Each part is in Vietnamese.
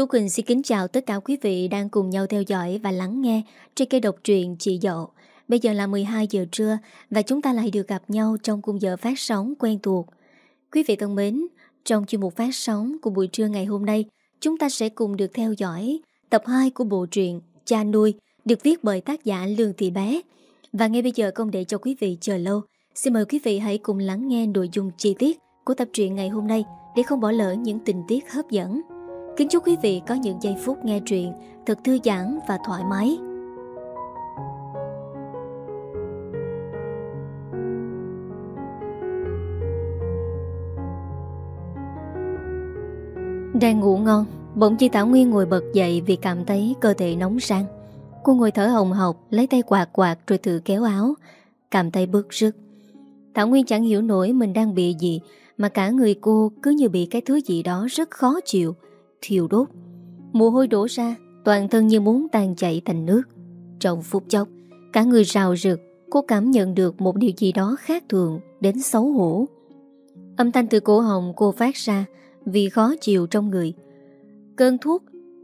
Tú Quỳnh xin kính chào tất cả quý vị đang cùng nhau theo dõi và lắng nghe trên kênh độc truyện Chị Dậu. Bây giờ là 12 giờ trưa và chúng ta lại được gặp nhau trong khung giờ phát sóng quen thuộc. Quý vị thân mến, trong chuyên mục phát sóng của buổi trưa ngày hôm nay, chúng ta sẽ cùng được theo dõi tập 2 của bộ truyện Cha nuôi được viết bởi tác giả Lương Thị Bé. Và ngay bây giờ không để cho quý vị chờ lâu, xin mời quý vị hãy cùng lắng nghe nội dung chi tiết của tập truyện ngày hôm nay để không bỏ lỡ những tình tiết hấp dẫn. Kính chúc quý vị có những giây phút nghe truyện thật thư giãn và thoải mái. Đang ngủ ngon, bỗng chi Thảo Nguyên ngồi bật dậy vì cảm thấy cơ thể nóng sang. Cô ngồi thở hồng hộc, lấy tay quạt quạt rồi tự kéo áo, cảm thấy bức rứt. Thảo Nguyên chẳng hiểu nổi mình đang bị gì, mà cả người cô cứ như bị cái thứ gì đó rất khó chịu, thiêu đốt. Mồ hôi đổ ra, toàn thân như muốn tan chảy thành nước. Trong phút chốc, cả người rào rực, cô cảm nhận được một điều gì đó khác thường đến xấu hổ. Âm thanh từ cổ hồng cô phát ra vì khó chịu trong người. Cơn thuốc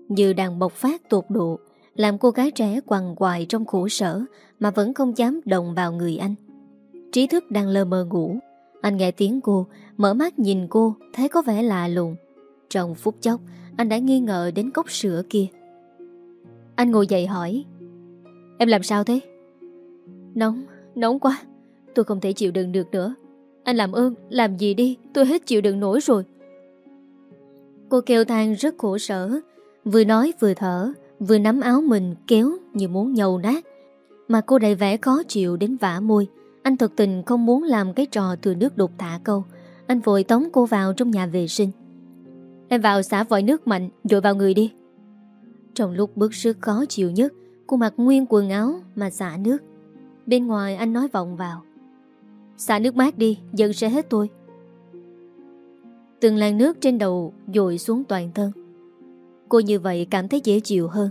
như đang bộc phát tột độ, làm cô gái trẻ quằn quại trong khổ sở mà vẫn không dám động vào người anh. Trí thức đang lơ mơ ngủ. Anh nghe tiếng cô, mở mắt nhìn cô, thấy có vẻ lạ lùng. Trong phút chốc, anh đã nghi ngờ đến cốc sữa kia. Anh ngồi dậy hỏi Em làm sao thế? Nóng, nóng quá. Tôi không thể chịu đựng được nữa. Anh làm ơn, làm gì đi Tôi hết chịu đựng nổi rồi. Cô kêu than rất khổ sở Vừa nói vừa thở Vừa nắm áo mình kéo như muốn nhầu nát. Mà cô đầy vẻ khó chịu đến vã môi. Anh thật tình không muốn làm cái trò thừa nước đục thả câu. Anh vội tống cô vào trong nhà vệ sinh. Em vào xả vòi nước mạnh Rồi vào người đi. Trong lúc bức sức khó chịu nhất, Cô mặc nguyên quần áo mà xả nước. Bên ngoài anh nói vọng vào. Xả nước mát đi Dần sẽ hết tôi. Từng làn nước trên đầu Dội xuống toàn thân. Cô như vậy cảm thấy dễ chịu hơn.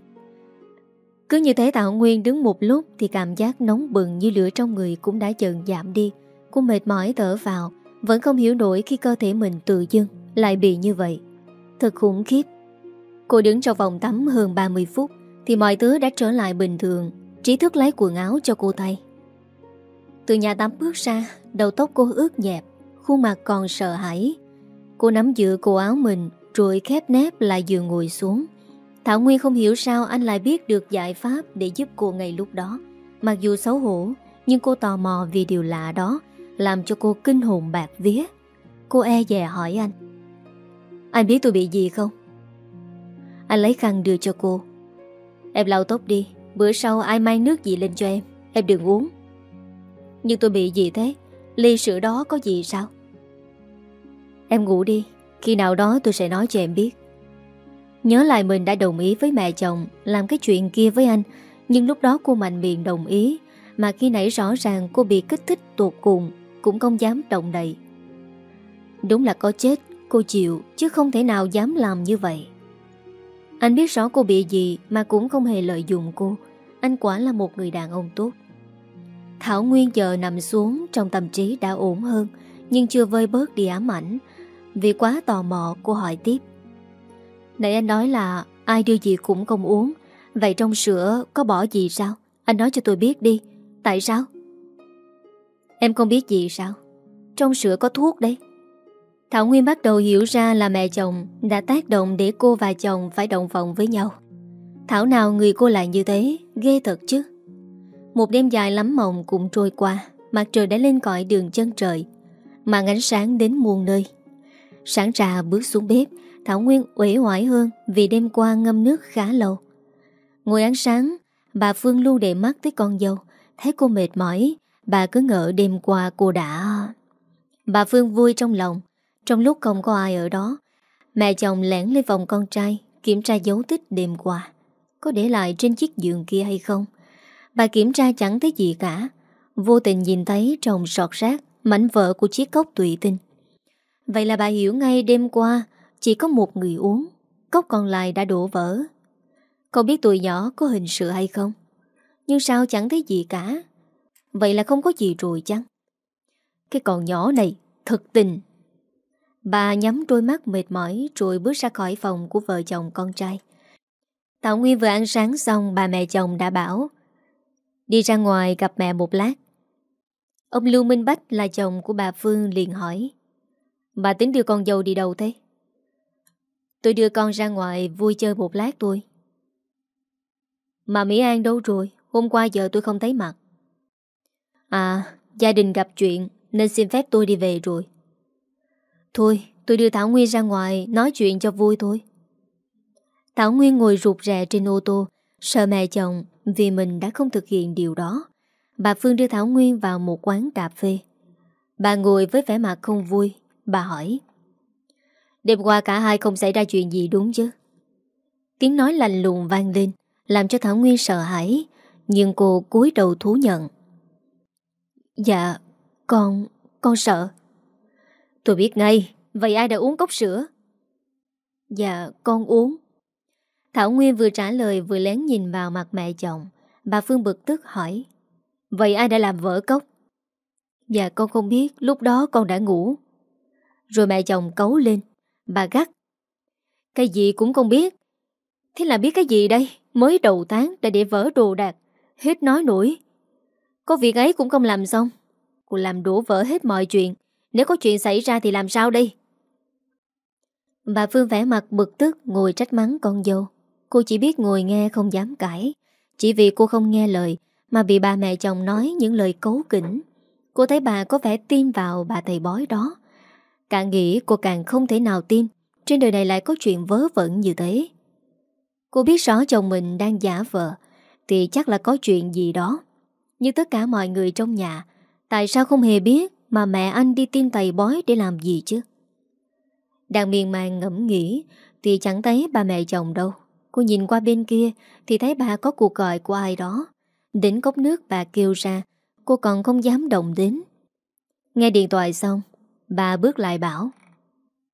Cứ như thế Tạo Nguyên đứng một lúc Thì cảm giác nóng bừng như lửa trong người Cũng đã dần giảm đi. Cô mệt mỏi thở vào, Vẫn không hiểu nổi khi cơ thể mình tự dưng Lại bị như vậy. Thật khủng khiếp. Cô đứng trong vòng tắm hơn 30 phút Thì mọi thứ đã trở lại bình thường, Trí thức lấy quần áo cho cô tay Từ nhà tắm bước ra, Đầu tóc cô ướt nhẹp, Khuôn mặt còn sợ hãi. Cô nắm giữ cổ áo mình, Rồi khép nép lại giường ngồi xuống. Thảo Nguyên không hiểu sao anh lại biết được giải pháp Để giúp cô ngay lúc đó. Mặc dù xấu hổ, Nhưng cô tò mò vì điều lạ đó, Làm cho cô kinh hồn bạc vía. Cô e dè hỏi anh anh biết tôi bị gì không? Anh lấy khăn đưa cho cô. Em lau tóc đi, Bữa sau ai mang nước gì lên cho em Em đừng uống. Nhưng tôi bị gì thế? Ly sữa đó có gì sao? Em ngủ đi, Khi nào đó tôi sẽ nói cho em biết. Nhớ lại mình đã đồng ý với mẹ chồng Làm cái chuyện kia với anh, Nhưng lúc đó cô mạnh miệng đồng ý, Mà khi nãy rõ ràng cô bị kích thích tột cùng Cũng không dám động đậy. Đúng là có chết Cô chịu, chứ không thể nào dám làm như vậy. Anh biết rõ cô bị gì Mà cũng không hề lợi dụng cô. Anh quả là một người đàn ông tốt. Thảo Nguyên giờ nằm xuống Trong tâm trí đã ổn hơn, Nhưng chưa vơi bớt đi ám ảnh. Vì quá tò mò, cô hỏi tiếp. Nãy anh nói là Ai đưa gì cũng không uống. Vậy trong sữa có bỏ gì sao? Anh nói cho tôi biết đi. Tại sao? Em không biết gì sao? Trong sữa có thuốc đấy. Thảo Nguyên bắt đầu hiểu ra là mẹ chồng đã tác động để cô và chồng phải đồng phòng với nhau. Thảo nào người cô lại như thế, ghê thật chứ. Một đêm dài lắm mộng cũng trôi qua, mặt trời đã lên cõi đường chân trời, màn ánh sáng đến muôn nơi. Sáng trà bước xuống bếp, Thảo Nguyên uể oải hơn vì đêm qua ngâm nước khá lâu. Ngồi ăn sáng, bà Phương luôn để mắt tới con dâu, thấy cô mệt mỏi, bà cứ ngỡ đêm qua cô đã... Bà Phương vui trong lòng, trong lúc không có ai ở đó, Mẹ chồng lẻn lên vòng con trai, Kiểm tra dấu tích đêm qua. Có để lại trên chiếc giường kia hay không? Bà kiểm tra chẳng thấy gì cả. Vô tình nhìn thấy trong sọt rác Mảnh vỡ của chiếc cốc tùy tinh. Vậy là bà hiểu ngay đêm qua Chỉ có một người uống, Cốc còn lại đã đổ vỡ. Không biết tuổi nhỏ có hình sự hay không? Nhưng sao chẳng thấy gì cả? Vậy là không có gì rồi chăng? Cái con nhỏ này Thật tình Bà nhắm đôi mắt mệt mỏi rồi bước ra khỏi phòng của vợ chồng con trai. tạo Nguyên vừa ăn sáng xong bà mẹ chồng đã bảo Đi ra ngoài gặp mẹ một lát. Ông Lưu Minh Bách là chồng của bà Phương liền hỏi Bà tính đưa con dâu đi đâu thế? Tôi đưa con ra ngoài vui chơi một lát thôi. Mà Mỹ An đâu rồi? Hôm qua giờ tôi không thấy mặt. À, gia đình gặp chuyện nên xin phép tôi đi về rồi. Thôi, tôi đưa Thảo Nguyên ra ngoài nói chuyện cho vui thôi. Thảo Nguyên ngồi rụt rè trên ô tô, sợ mẹ chồng vì mình đã không thực hiện điều đó. Bà Phương đưa Thảo Nguyên vào một quán cà phê. Bà ngồi với vẻ mặt không vui, bà hỏi. Đêm qua cả hai không xảy ra chuyện gì đúng chứ? Tiếng nói lành lùng vang lên, làm cho Thảo Nguyên sợ hãi, nhưng cô cúi đầu thú nhận. Dạ, con, con sợ. Tôi biết ngay, vậy ai đã uống cốc sữa? Dạ, con uống. Thảo Nguyên vừa trả lời vừa lén nhìn vào mặt mẹ chồng. Bà Phương bực tức hỏi. Vậy ai đã làm vỡ cốc? Dạ con không biết, lúc đó con đã ngủ. Rồi mẹ chồng cấu lên. Bà gắt. Cái gì cũng không biết. Thế là biết cái gì đây? Mới đầu tháng đã để vỡ đồ đạc. Hết nói nổi. Có việc ấy cũng không làm xong. Cô làm đổ vỡ hết mọi chuyện. Nếu có chuyện xảy ra thì làm sao đây? Bà Phương vẽ mặt bực tức ngồi trách mắng con dâu. Cô chỉ biết ngồi nghe không dám cãi. Chỉ vì cô không nghe lời mà bị bà mẹ chồng nói những lời cấu kỉnh. Cô thấy bà có vẻ tin vào bà thầy bói đó. Càng nghĩ cô càng không thể nào tin trên đời này lại có chuyện vớ vẩn như thế. Cô biết rõ chồng mình đang giả vợ thì chắc là có chuyện gì đó. Như tất cả mọi người trong nhà, tại sao không hề biết mà mẹ anh đi tin thầy bói để làm gì chứ? Đang miền màng ngẫm nghĩ thì chẳng thấy bà mẹ chồng đâu. Cô nhìn qua bên kia thì thấy bà có cuộc gọi của ai đó. Đến cốc nước bà kêu ra, cô còn không dám động đến. Nghe điện thoại xong, bà bước lại bảo.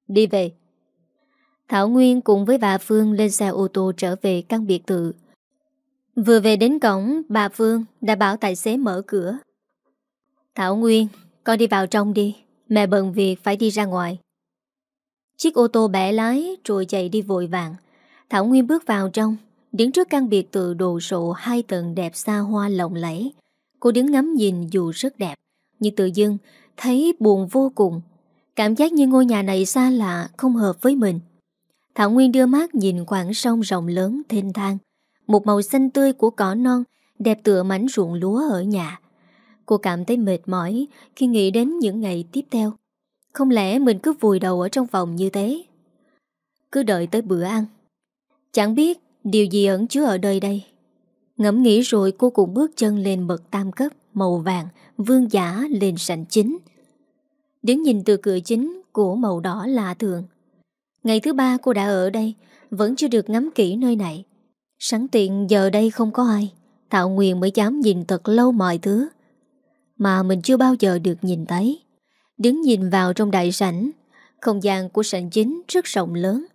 Đi về. Thảo Nguyên cùng với bà Phương lên xe ô tô trở về căn biệt thự. Vừa về đến cổng, bà Phương đã bảo tài xế mở cửa. Thảo Nguyên, con đi vào trong đi, mẹ bận việc phải đi ra ngoài. Chiếc ô tô bẻ lái rồi chạy đi vội vàng. Thảo Nguyên bước vào trong, đứng trước căn biệt thự đồ sộ hai tầng đẹp xa hoa lộng lẫy. Cô đứng ngắm nhìn dù rất đẹp, nhưng tự dưng thấy buồn vô cùng. Cảm giác như ngôi nhà này xa lạ, không hợp với mình. Thảo Nguyên đưa mắt nhìn khoảng sông rộng lớn thênh thang. Một màu xanh tươi của cỏ non, đẹp tựa mảnh ruộng lúa ở nhà. Cô cảm thấy mệt mỏi khi nghĩ đến những ngày tiếp theo. Không lẽ mình cứ vùi đầu ở trong phòng như thế? Cứ đợi tới bữa ăn. Chẳng biết điều gì ẩn chứa ở đời đây. Ngẫm nghĩ rồi cô cũng bước chân lên bậc tam cấp màu vàng, vương giả lên sảnh chính. Đứng nhìn từ cửa chính của màu đỏ lạ thường. Ngày thứ ba cô đã ở đây, vẫn chưa được ngắm kỹ nơi này. Sẵn tiện giờ đây không có ai, tạo Nguyên mới dám nhìn thật lâu mọi thứ. Mà mình chưa bao giờ được nhìn thấy. Đứng nhìn vào trong đại sảnh, không gian của sảnh chính rất rộng lớn.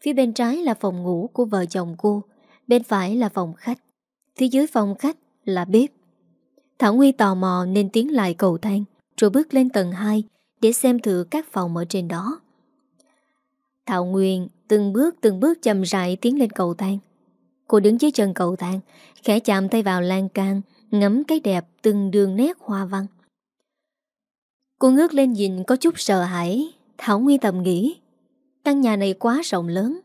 Phía bên trái là phòng ngủ của vợ chồng cô, bên phải là phòng khách. Phía dưới phòng khách là bếp. Thảo Nguyên tò mò nên tiến lại cầu thang, rồi bước lên tầng 2 để xem thử các phòng ở trên đó. Thảo Nguyên từng bước từng bước chậm rãi tiến lên cầu thang. Cô đứng dưới chân cầu thang, khẽ chạm tay vào lan can, ngắm cái đẹp từng đường nét hoa văn. Cô ngước lên nhìn có chút sợ hãi, Thảo Nguyên tầm nghĩ. Căn nhà này quá rộng lớn,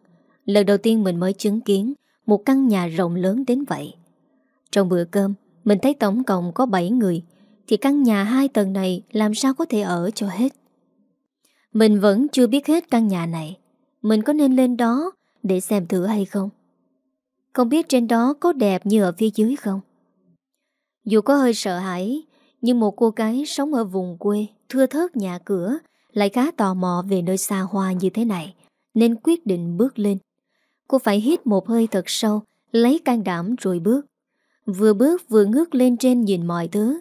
lần đầu tiên mình mới chứng kiến một căn nhà rộng lớn đến vậy. Trong bữa cơm, mình thấy tổng cộng có 7 người, thì căn nhà hai tầng này làm sao có thể ở cho hết. Mình vẫn chưa biết hết căn nhà này, mình có nên lên đó để xem thử hay không? Không biết trên đó có đẹp như ở phía dưới không? Dù có hơi sợ hãi, nhưng một cô gái sống ở vùng quê, thưa thớt nhà cửa, lại khá tò mò về nơi xa hoa như thế này, nên quyết định bước lên. Cô phải hít một hơi thật sâu, lấy can đảm rồi bước. Vừa bước vừa ngước lên trên nhìn mọi thứ.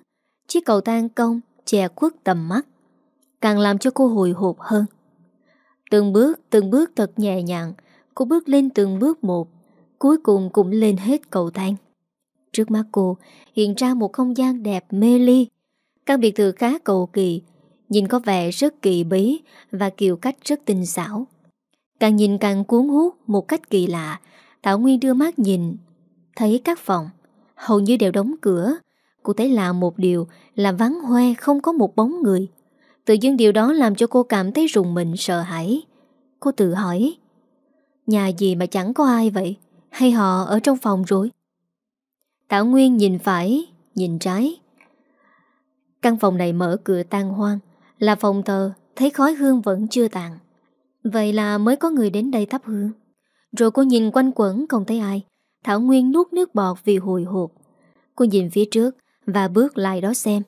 Chiếc cầu thang cong, che khuất tầm mắt. Càng làm cho cô hồi hộp hơn. Từng bước, từng bước thật nhẹ nhàng, cô bước lên từng bước một, cuối cùng cũng lên hết cầu thang. Trước mắt cô hiện ra một không gian đẹp mê ly. Căn biệt thự khá cầu kỳ, Nhìn có vẻ rất kỳ bí Và kiểu cách rất tinh xảo. Càng nhìn càng cuốn hút Một cách kỳ lạ Thảo Nguyên đưa mắt nhìn Thấy các phòng Hầu như đều đóng cửa. Cô thấy lạ một điều là vắng hoe không có một bóng người. Tự dưng điều đó làm cho cô cảm thấy rùng mình sợ hãi. Cô tự hỏi Nhà gì mà chẳng có ai vậy? Hay họ ở trong phòng rồi? Thảo Nguyên nhìn phải, Nhìn trái. Căn phòng này mở cửa tan hoang, Là phòng thờ, Thấy khói hương vẫn chưa tàn. Vậy là mới có người đến đây thắp hương. Rồi cô nhìn quanh quẩn không thấy ai. Thảo Nguyên nuốt nước bọt vì hồi hộp. Cô nhìn phía trước Và bước lại đó xem.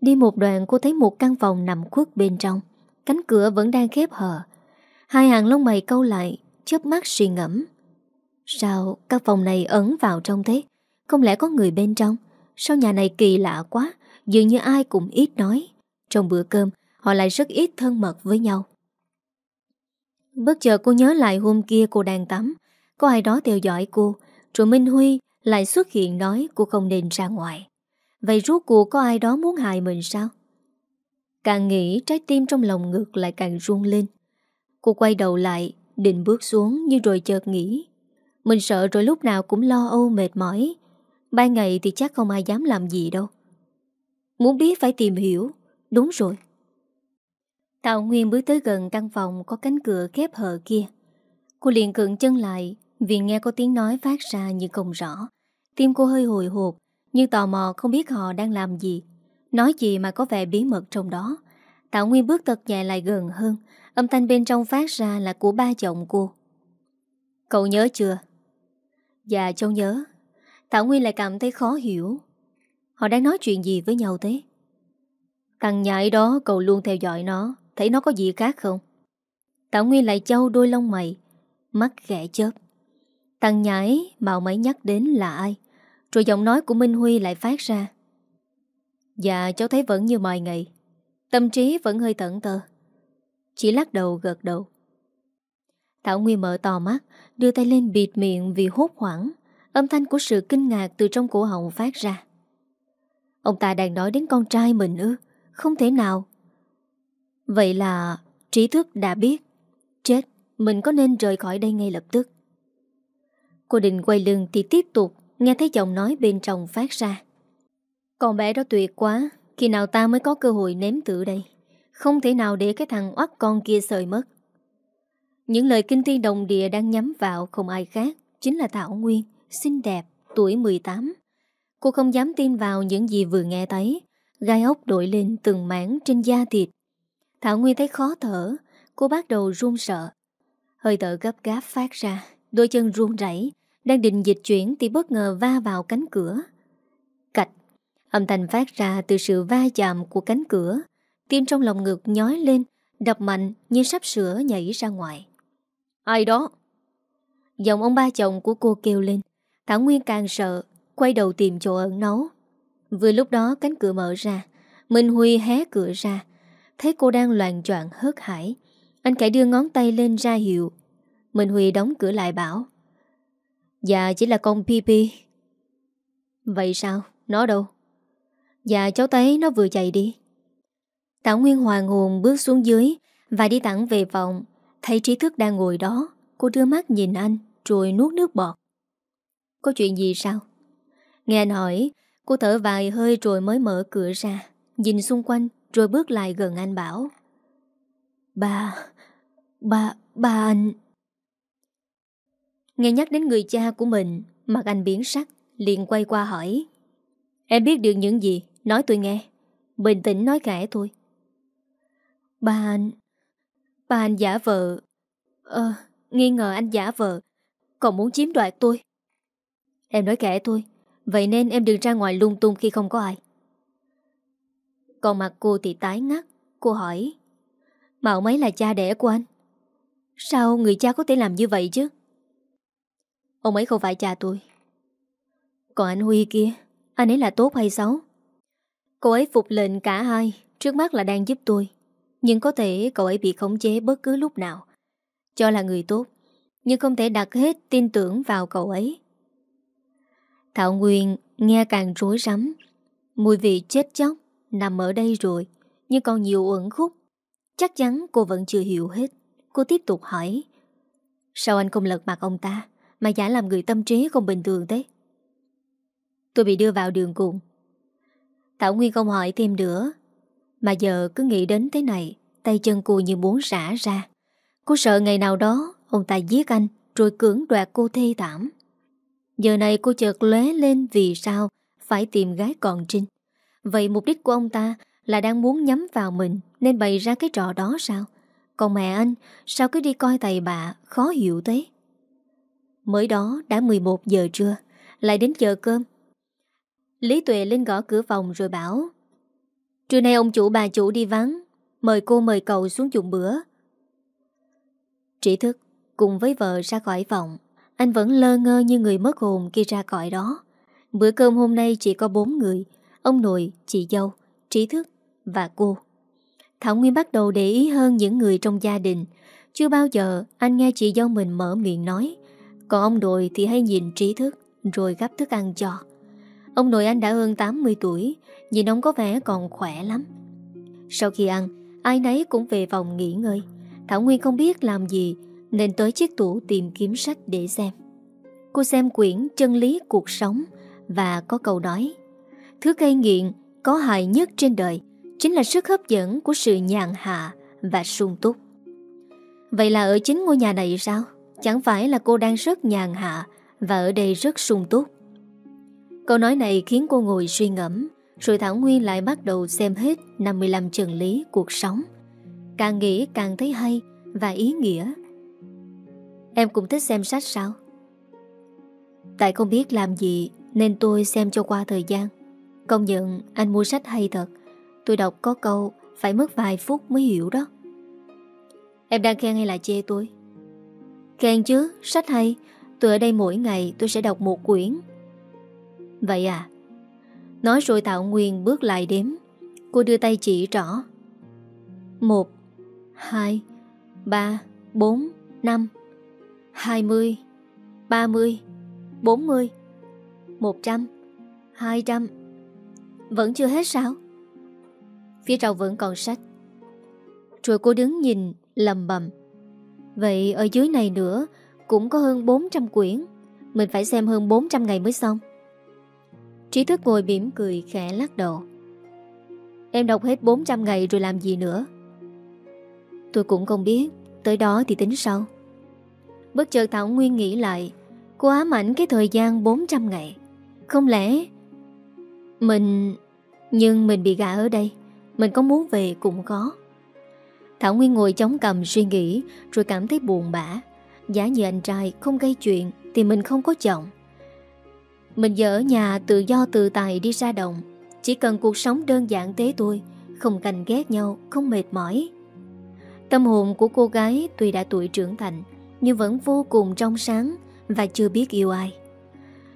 Đi một đoạn cô thấy một căn phòng nằm khuất bên trong. Cánh cửa vẫn đang khép hờ. Hai hàng lông mày câu lại, chớp mắt suy ngẫm. Sao căn phòng này ẩn vào trong thế? Không lẽ có người bên trong? Sao nhà này kỳ lạ quá, Dường như ai cũng ít nói. Trong bữa cơm, họ lại rất ít thân mật với nhau. Bất chợt cô nhớ lại hôm kia cô đang tắm. Có ai đó theo dõi cô. Rồi Minh Huy lại xuất hiện nói cô không nên ra ngoài. Vậy rốt cuộc có ai đó muốn hại mình sao? Càng nghĩ, trái tim trong lòng ngực lại càng run lên. Cô quay đầu lại, Định bước xuống nhưng rồi chợt nghĩ. Mình sợ rồi lúc nào cũng lo âu, mệt mỏi. Ban ngày thì chắc không ai dám làm gì đâu. Muốn biết phải tìm hiểu. Đúng rồi. Tạo Nguyên bước tới gần căn phòng Có cánh cửa khép hờ kia. Cô liền cựng chân lại Vì nghe có tiếng nói phát ra nhưng không rõ. Tim cô hơi hồi hộp, Nhưng tò mò không biết họ đang làm gì. Nói gì mà có vẻ bí mật trong đó. Tạo Nguyên bước tật nhẹ lại gần hơn. Âm thanh bên trong phát ra là của ba chồng cô. Cậu nhớ chưa? Dạ cháu nhớ. Thảo Nguyên lại cảm thấy khó hiểu. Họ đang nói chuyện gì với nhau thế? Thằng nhãi đó, cậu luôn theo dõi nó. Thấy nó có gì khác không? Thảo Nguyên lại châu đôi lông mày. Mắt ghẻ chớp. Thằng nhãi, bảo mấy nhắc đến là ai? Rồi giọng nói của Minh Huy lại phát ra. Dạ cháu thấy vẫn như mọi ngày. Tâm trí vẫn hơi tẩn tơ Chỉ lắc đầu, gật đầu. Thảo Nguyên mở to mắt, Đưa tay lên bịt miệng vì hốt hoảng. Âm thanh của sự kinh ngạc từ trong cổ họng phát ra. Ông ta đang nói đến con trai mình ư? Không thể nào. Vậy là trí thức đã biết. Chết, Mình có nên rời khỏi đây ngay lập tức? Cô định quay lưng thì tiếp tục Nghe thấy chồng nói bên trong phát ra. Con bé đó tuyệt quá, Khi nào ta mới có cơ hội nếm tử đây? Không thể nào để cái thằng oắt con kia sợi mất. Những lời kinh thiên đồng địa đang nhắm vào không ai khác Chính là Thảo Nguyên. Xinh đẹp, tuổi 18 Cô không dám tin vào những gì vừa nghe thấy. Gai ốc đổi lên từng mảng trên da thịt. Thảo Nguyên thấy khó thở. Cô bắt đầu run sợ. Hơi thở gấp gáp phát ra Đôi chân run rẩy Đang định dịch chuyển thì bất ngờ va vào cánh cửa. Cạch! Âm thanh phát ra từ sự va chạm của cánh cửa. Tim trong lòng ngực nhói lên Đập mạnh như sắp sửa nhảy ra ngoài. Ai đó? Giọng ông ba chồng của cô kêu lên. Thảo Nguyên càng sợ, Quay đầu tìm chỗ ẩn nấu Vừa lúc đó cánh cửa mở ra, Minh Huy hé cửa ra. Thấy cô đang loạn troạn hớt hải, Anh cải đưa ngón tay lên ra hiệu. Minh Huy đóng cửa lại bảo Dạ chỉ là con Pi Pi. Vậy sao? Nó đâu? Dạ cháu thấy nó vừa chạy đi. Tảo Nguyên hoàng hồn bước xuống dưới Và đi thẳng về phòng. Thấy trí thức đang ngồi đó, Cô đưa mắt nhìn anh, Rồi nuốt nước bọt. Có chuyện gì sao? Nghe anh hỏi Cô thở vài hơi rồi mới mở cửa ra, Nhìn xung quanh rồi bước lại gần anh bảo. Ba Ba Ba anh. Nghe nhắc đến người cha của mình, Mặt anh biến sắc, liền quay qua hỏi. Em biết được những gì? Nói tôi nghe. Bình tĩnh nói kể thôi. Ba anh Ba anh giả vợ Ờ Nghi ngờ anh giả vợ Còn muốn chiếm đoạt tôi. Em nói kệ tôi, Vậy nên em đừng ra ngoài lung tung khi không có ai. Còn mặt cô thì tái ngắt. Cô hỏi Mạo mấy là cha đẻ của anh? Sao người cha có thể làm như vậy chứ? Ông ấy không phải cha tôi. Còn anh Huy kia Anh ấy là tốt hay xấu? Cô ấy phục lệnh cả hai Trước mắt là đang giúp tôi. Nhưng có thể cậu ấy bị khống chế bất cứ lúc nào. Cho là người tốt Nhưng không thể đặt hết tin tưởng vào cậu ấy. Thảo Nguyên nghe càng rối rắm. Mùi vị chết chóc Nằm ở đây rồi, Nhưng còn nhiều uẩn khúc. Chắc chắn cô vẫn chưa hiểu hết. Cô tiếp tục hỏi, Sao anh không lật mặt ông ta? Mà giả làm người tâm trí không bình thường thế? Tôi bị đưa vào đường cùng. Thảo Nguyên không hỏi thêm nữa. Mà giờ cứ nghĩ đến thế này, Tay chân cô như muốn rã ra. Cô sợ ngày nào đó Ông ta giết anh, Rồi cưỡng đoạt cô thê thảm. Giờ này cô chợt lóe lên vì sao Phải tìm gái còn trinh. Vậy mục đích của ông ta Là đang muốn nhắm vào mình Nên bày ra cái trò đó sao? Còn mẹ anh, Sao cứ đi coi thầy bạ Khó hiểu thế? Mới đó đã 11 giờ trưa, Lại đến giờ cơm. Lý Tuệ lên gõ cửa phòng rồi bảo, Trưa nay ông chủ bà chủ đi vắng, Mời cô mời cậu xuống dùng bữa. Trí thức Cùng với vợ ra khỏi phòng. Anh vẫn lơ ngơ như người mất hồn khi ra cõi đó. Bữa cơm hôm nay chỉ có bốn người Ông nội, chị dâu, trí thức và cô. Thảo Nguyên bắt đầu để ý hơn những người trong gia đình. Chưa bao giờ anh nghe chị dâu mình mở miệng nói. Còn ông nội thì hay nhìn trí thức Rồi gắp thức ăn cho. Ông nội anh đã hơn 80 tuổi Nhìn ông có vẻ còn khỏe lắm. Sau khi ăn Ai nấy cũng về phòng nghỉ ngơi. Thảo Nguyên không biết làm gì nên tới chiếc tủ tìm kiếm sách để xem. Cô xem quyển Chân lý cuộc sống Và có câu nói, Thứ gây nghiện có hại nhất trên đời Chính là sức hấp dẫn của sự nhàn hạ Và sung túc. Vậy là ở chính ngôi nhà này sao? Chẳng phải là cô đang rất nhàn hạ Và ở đây rất sung túc. Câu nói này khiến cô ngồi suy ngẫm, Rồi Thảo Nguyên lại bắt đầu xem hết 55 chân lý cuộc sống. Càng nghĩ càng thấy hay Và ý nghĩa. Em cũng thích xem sách sao? Tại không biết làm gì Nên tôi xem cho qua thời gian. Công nhận anh mua sách hay thật. Tôi đọc có câu Phải mất vài phút mới hiểu đó. Em đang khen hay là chê tôi? Khen chứ, Sách hay. Tôi ở đây mỗi ngày tôi sẽ đọc một quyển. Vậy à? Nói rồi Tạo Nguyên bước lại đếm. Cô đưa tay chỉ rõ. Một, Hai, Ba, Bốn, Năm. Hai mươi, Ba mươi, Bốn mươi, Một trăm, Hai trăm. Vẫn chưa hết sao? Phía trong vẫn còn sách. Rồi cô đứng nhìn lầm bầm. Vậy ở dưới này nữa Cũng có hơn 400 quyển. Mình phải xem hơn 400 ngày mới xong. Trí thức ngồi mỉm cười khẽ lắc đầu. Em đọc hết 400 ngày rồi làm gì nữa? Tôi cũng không biết. Tới đó thì tính sau. Bất chợt Thảo Nguyên nghĩ lại, Cô ám ảnh cái thời gian 400 ngày. Không lẽ Mình, Nhưng mình bị gã ở đây, Mình có muốn về cũng có. Thảo Nguyên ngồi chống cầm suy nghĩ, Rồi cảm thấy buồn bã. Giả như anh trai không gây chuyện Thì mình không có chồng. Mình giờ ở nhà tự do tự tài đi ra đồng. Chỉ cần cuộc sống đơn giản thế thôi, Không cành ghét nhau, Không mệt mỏi. Tâm hồn của cô gái tuy đã tuổi trưởng thành nhưng vẫn vô cùng trong sáng Và chưa biết yêu ai.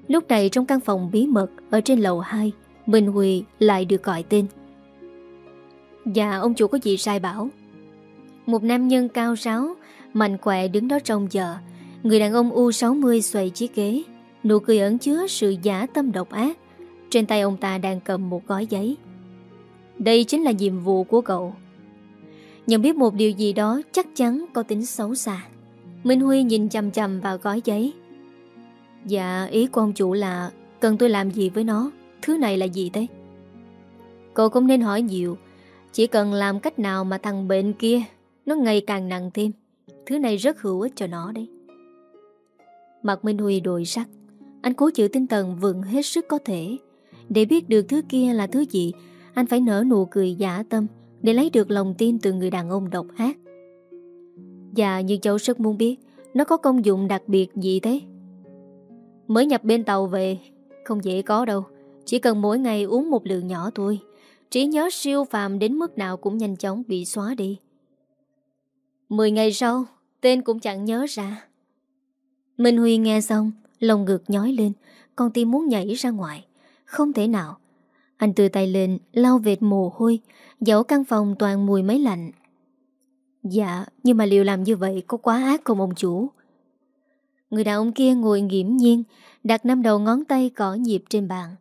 Lúc này trong căn phòng bí mật Ở trên lầu 2 Minh Huy lại được gọi tên. Dạ ông chủ có gì sai bảo? Một nam nhân cao ráo, Mạnh khỏe đứng đó trong giờ Người đàn ông U60 xoay chiếc ghế, Nụ cười ẩn chứa sự giả tâm độc ác. Trên tay ông ta đang cầm một gói giấy. Đây chính là nhiệm vụ của cậu. Nhận biết một điều gì đó chắc chắn có tính xấu xa. Minh Huy nhìn chầm chầm vào gói giấy. Dạ ý của ông chủ là Cần tôi làm gì với nó? Thứ này là gì thế? Cậu cũng nên hỏi nhiều. Chỉ cần làm cách nào mà thằng bệnh kia Nó ngày càng nặng thêm. Thứ này rất hữu ích cho nó đấy. Mặt Minh Huy đổi sắc. Anh cố chịu tinh thần vững hết sức có thể. Để biết được thứ kia là thứ gì, Anh phải nở nụ cười giả tâm Để lấy được lòng tin từ người đàn ông độc ác. Dạ như cháu rất muốn biết, Nó có công dụng đặc biệt gì thế? Mới nhập bên tàu về, Không dễ có đâu. Chỉ cần mỗi ngày uống một lượng nhỏ thôi. Trí nhớ siêu phàm đến mức nào cũng nhanh chóng bị xóa đi. Mười ngày sau, Tên cũng chẳng nhớ ra. Minh Huy nghe xong, Lòng ngực nhói lên, Con tim muốn nhảy ra ngoài. Không thể nào. Anh từ tay lên, lau vệt mồ hôi, Dẫu căn phòng toàn mùi máy lạnh. Dạ Nhưng mà liệu làm như vậy có quá ác không ông chủ? Người đàn ông kia ngồi nghiễm nhiên, Đặt năm đầu ngón tay cỏ nhịp trên bàn.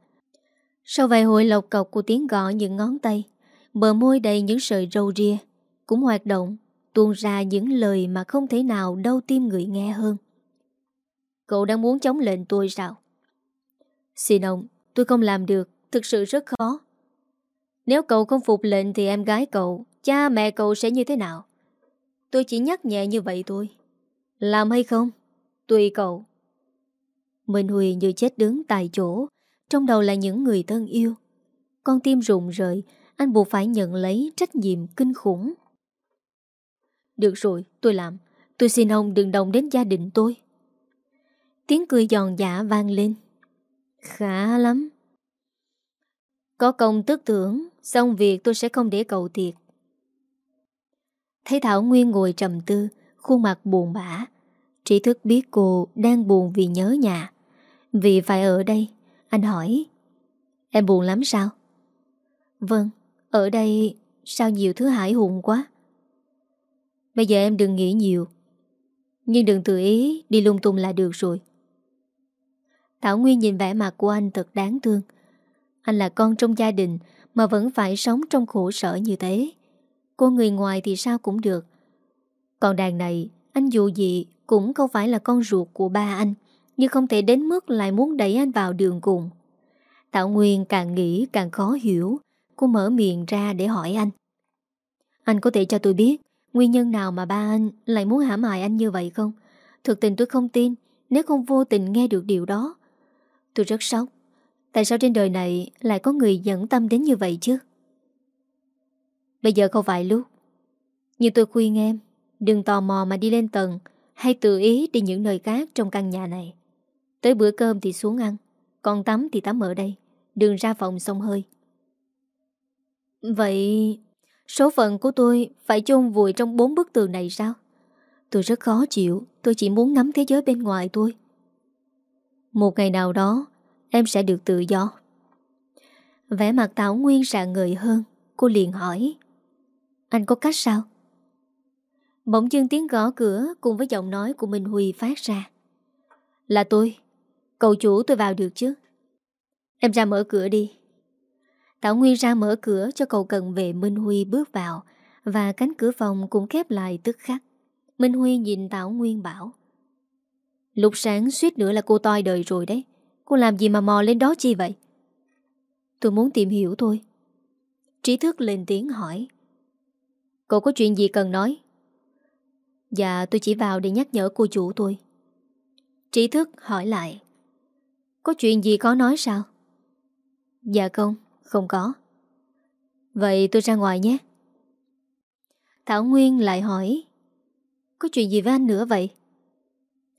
Sau vài hồi lộc cọc của tiếng gõ những ngón tay, Bờ môi đầy những sợi râu ria, Cũng hoạt động, Tuôn ra những lời mà không thể nào đau tim người nghe hơn. Cậu đang muốn chống lệnh tôi sao? Xin ông, Tôi không làm được, Thực sự rất khó. Nếu cậu không phục lệnh thì em gái cậu, Cha mẹ cậu sẽ như thế nào? Tôi chỉ nhắc nhẹ như vậy thôi. Làm hay không? Tùy cậu. Minh Huy như chết đứng tại chỗ, Trong đầu là những người thân yêu. Con tim rụng rời, Anh buộc phải nhận lấy trách nhiệm kinh khủng. Được rồi, tôi làm. Tôi xin ông đừng đồng đến gia đình tôi. Tiếng cười giòn giả vang lên. Khá lắm. Có công tức tưởng Xong việc tôi sẽ không để cậu thiệt. Thấy Thảo Nguyên ngồi trầm tư, Khuôn mặt buồn bã. Trí thức biết cô đang buồn vì nhớ nhà. Vì phải ở đây, Anh hỏi. Em buồn lắm sao? Vâng Ở đây sao nhiều thứ hải hùng quá? Bây giờ em đừng nghĩ nhiều. Nhưng đừng tự ý Đi lung tung là được rồi. Thảo Nguyên nhìn vẻ mặt của anh thật đáng thương. Anh là con trong gia đình Mà vẫn phải sống trong khổ sở như thế. Cô người ngoài thì sao cũng được Còn đàn này, Anh dù gì cũng không phải là con ruột của ba anh, Nhưng không thể đến mức lại muốn đẩy anh vào đường cùng Thảo Nguyên càng nghĩ càng khó hiểu, Cô mở miệng ra để hỏi anh Anh có thể cho tôi biết Nguyên nhân nào mà ba anh lại muốn hãm hại anh như vậy không? Thực tình tôi không tin, Nếu không vô tình nghe được điều đó Tôi rất sốc, Tại sao trên đời này lại có người dẫn tâm đến như vậy chứ? Bây giờ không phải lúc. Nhưng tôi khuyên em, Đừng tò mò mà đi lên tầng Hay tự ý đi những nơi khác trong căn nhà này. Tới bữa cơm thì xuống ăn, Còn tắm thì tắm ở đây, Đừng ra phòng sông hơi. Vậy Số phận của tôi phải chôn vùi trong bốn bức tường này sao? Tôi rất khó chịu, Tôi chỉ muốn ngắm thế giới bên ngoài thôi. Một ngày nào đó, Em sẽ được tự do. Vẻ mặt Tảo Nguyên sạng ngời hơn, Cô liền hỏi. Anh có cách sao? Bỗng dưng tiếng gõ cửa Cùng với giọng nói của Minh Huy phát ra. Là tôi. Cậu chủ tôi vào được chứ? Em ra mở cửa đi. Tảo Nguyên ra mở cửa cho cậu cần về Minh Huy bước vào Và cánh cửa phòng cũng khép lại tức khắc. Minh Huy nhìn Tảo Nguyên bảo, Lúc sáng suýt nữa là cô toi đời rồi đấy. Cô làm gì mà mò lên đó chi vậy? Tôi muốn tìm hiểu thôi. Trí thức lên tiếng hỏi Cậu có chuyện gì cần nói? Dạ tôi chỉ vào để nhắc nhở cô chủ tôi. Trí thức hỏi lại. Có chuyện gì có nói sao? Dạ không Không có. Vậy tôi ra ngoài nhé. Thảo Nguyên lại hỏi. Có chuyện gì với anh nữa vậy?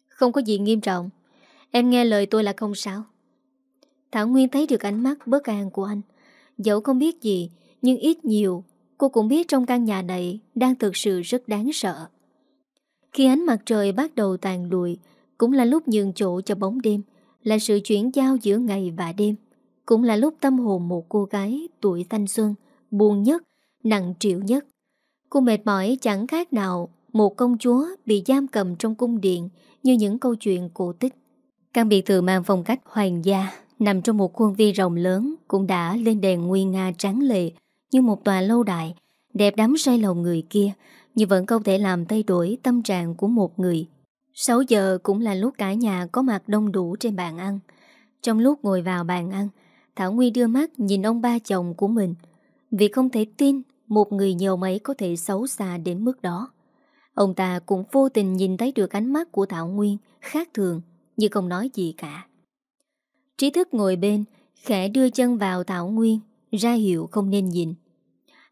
Không có gì nghiêm trọng. Em nghe lời tôi là không sao. Thảo Nguyên thấy được ánh mắt bất an của anh. Dẫu không biết gì, Nhưng ít nhiều Cô cũng biết trong căn nhà này Đang thực sự rất đáng sợ. Khi ánh mặt trời bắt đầu tàn lụi Cũng là lúc nhường chỗ cho bóng đêm Là sự chuyển giao giữa ngày và đêm Cũng là lúc tâm hồn một cô gái Tuổi thanh xuân Buồn nhất, nặng triệu nhất. Cô mệt mỏi chẳng khác nào Một công chúa bị giam cầm trong cung điện Như những câu chuyện cổ tích. Căn biệt thự mang phong cách hoàng gia nằm trong một khuôn viên rộng lớn cũng đã lên đèn nguyên nga trắng lệ như một tòa lâu đại, đẹp đắm say lòng người kia, nhưng vẫn không thể làm thay đổi tâm trạng của một người. 6 giờ cũng là lúc cả nhà có mặt đông đủ trên bàn ăn. Trong lúc ngồi vào bàn ăn, Thảo Nguy đưa mắt nhìn ông ba chồng của mình, vì không thể tin một người nhiều mấy có thể xấu xa đến mức đó. Ông ta cũng vô tình nhìn thấy được ánh mắt của Thảo Nguyên khác thường, như không nói gì cả. Trí thức ngồi bên, khẽ đưa chân vào Thảo Nguyên, ra hiệu không nên nhìn.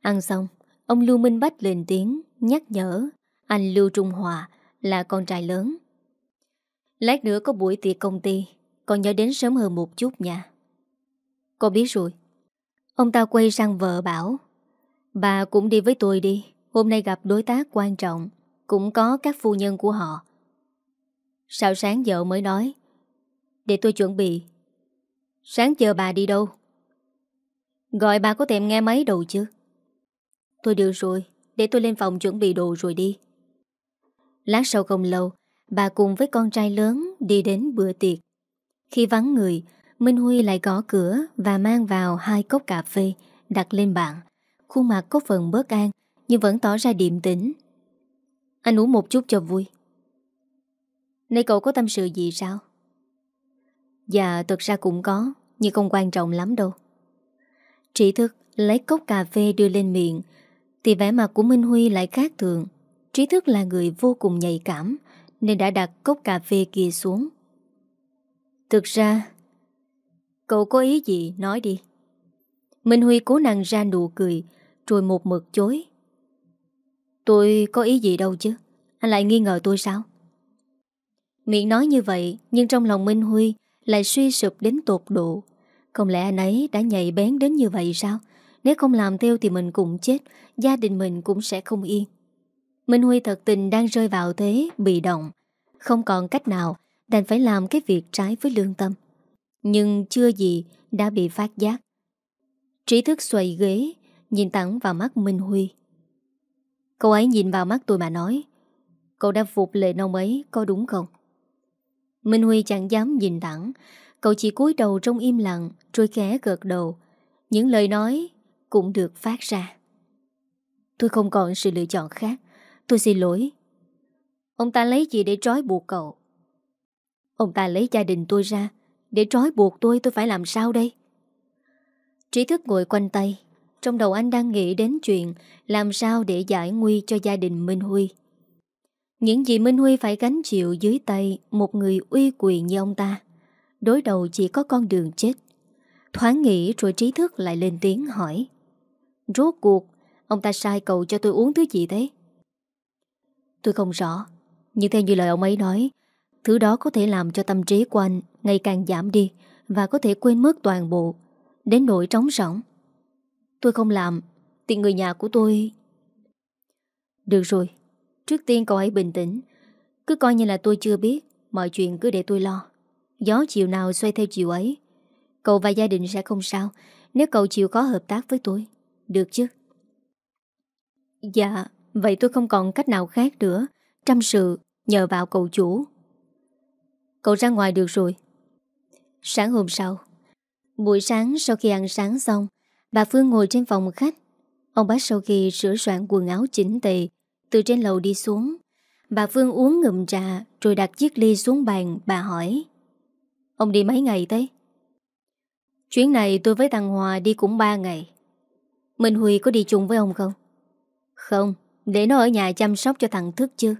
Ăn xong, ông Lưu Minh Bách lên tiếng, nhắc nhở, anh Lưu Trung Hòa là con trai lớn. Lát nữa có buổi tiệc công ty, con nhớ đến sớm hơn một chút nha. Cô biết rồi. Ông ta quay sang vợ bảo, bà cũng đi với tôi đi, hôm nay gặp đối tác quan trọng, cũng có các phu nhân của họ. Sao sáng vợ mới nói, để tôi chuẩn bị Sáng chờ bà đi đâu Gọi bà có thèm nghe máy đầu chứ Tôi được rồi, Để tôi lên phòng chuẩn bị đồ rồi đi. Lát sau không lâu, Bà cùng với con trai lớn Đi đến bữa tiệc. Khi vắng người, Minh Huy lại gõ cửa Và mang vào hai cốc cà phê Đặt lên bàn. Khuôn mặt có phần bớt an, Nhưng vẫn tỏ ra điềm tĩnh. Anh uống một chút cho vui. Này cậu có tâm sự gì sao? Dạ thật ra cũng có, Nhưng không quan trọng lắm đâu. Trị thức, lấy cốc cà phê đưa lên miệng thì vẻ mặt của Minh Huy lại khác thường. Trí thức là người vô cùng nhạy cảm, Nên đã đặt cốc cà phê kia xuống. Thực ra, Cậu có ý gì nói đi. Minh Huy cố năng ra nụ cười, Rồi một mực chối. Tôi có ý gì đâu chứ, Anh lại nghi ngờ tôi sao? Miệng nói như vậy, Nhưng trong lòng Minh Huy Lại suy sụp đến tột độ. Không lẽ anh ấy đã nhạy bén đến như vậy sao? Nếu không làm theo thì mình cũng chết, Gia đình mình cũng sẽ không yên. Minh Huy thật tình đang rơi vào thế Bị động. Không còn cách nào, Đành phải làm cái việc trái với lương tâm. Nhưng chưa gì đã bị phát giác. Trí thức xoay ghế, Nhìn thẳng vào mắt Minh Huy. Cậu ấy nhìn vào mắt tôi mà nói, Cậu đã phục lệ nông ấy, Có đúng không? Minh Huy chẳng dám nhìn thẳng. Cậu chỉ cúi đầu trong im lặng, Rồi khẽ gật đầu. Những lời nói cũng được phát ra. Tôi không còn sự lựa chọn khác. Tôi xin lỗi. Ông ta lấy gì để trói buộc cậu? Ông ta lấy gia đình tôi ra. Để trói buộc tôi tôi phải làm sao đây? Trí thức ngồi quanh tay. Trong đầu anh đang nghĩ đến chuyện Làm sao để giải nguy cho gia đình Minh Huy. Những gì Minh Huy phải gánh chịu dưới tay Một người uy quyền như ông ta, Đối đầu chỉ có con đường chết. Thoáng nghĩ rồi trí thức lại lên tiếng hỏi. Rốt cuộc, Ông ta sai cậu cho tôi uống thứ gì thế Tôi không rõ, Nhưng theo như lời ông ấy nói, Thứ đó có thể làm cho tâm trí của anh Ngày càng giảm đi Và có thể quên mất toàn bộ, Đến nỗi trống rỗng. Tôi không làm, Thì người nhà của tôi Được rồi, Trước tiên cậu hãy bình tĩnh. Cứ coi như là tôi chưa biết, Mọi chuyện cứ để tôi lo. Gió chiều nào xoay theo chiều ấy, Cậu và gia đình sẽ không sao Nếu cậu chịu có hợp tác với tôi. Được chứ? Dạ Vậy tôi không còn cách nào khác nữa. Trăm sự, nhờ vào cậu chủ. Cậu ra ngoài được rồi. Sáng hôm sau, Buổi sáng sau khi ăn sáng xong, Bà Phương ngồi trên phòng khách. Ông bác sau khi sửa soạn quần áo chỉnh tề, Từ trên lầu đi xuống. Bà Phương uống ngụm trà, Rồi đặt chiếc ly xuống bàn, Bà hỏi. Ông đi mấy ngày thế? Chuyến này tôi với thằng Hòa đi cũng 3 ngày. Minh Huy có đi chung với ông không? Không, Để nó ở nhà chăm sóc cho thằng Thức chứ.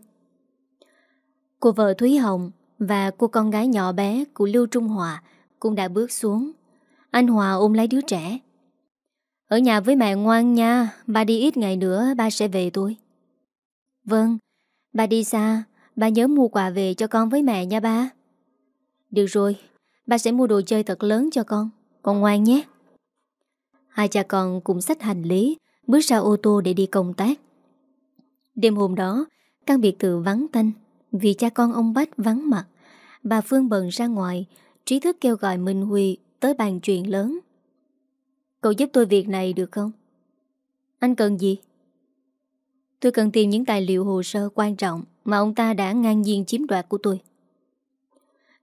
Cô vợ Thúy Hồng Và cô con gái nhỏ bé của Lưu Trung Hòa Cũng đã bước xuống. Anh Hòa ôm lấy đứa trẻ. Ở nhà với mẹ ngoan nha, Ba đi ít ngày nữa ba sẽ về tôi Vâng Ba đi xa, Ba nhớ mua quà về cho con với mẹ nha ba. Được rồi, Ba sẽ mua đồ chơi thật lớn cho con Con ngoan nhé. Hai cha con cùng xách hành lý, Bước ra ô tô để đi công tác. Đêm hôm đó, Căn biệt thự vắng tanh, Vì cha con ông Bách vắng mặt, Bà Phương bận ra ngoài, Trí thức kêu gọi Minh Huy tới bàn chuyện lớn. Cậu giúp tôi việc này được không? Anh cần gì? Tôi cần tìm những tài liệu hồ sơ quan trọng Mà ông ta đã ngang nhiên chiếm đoạt của tôi.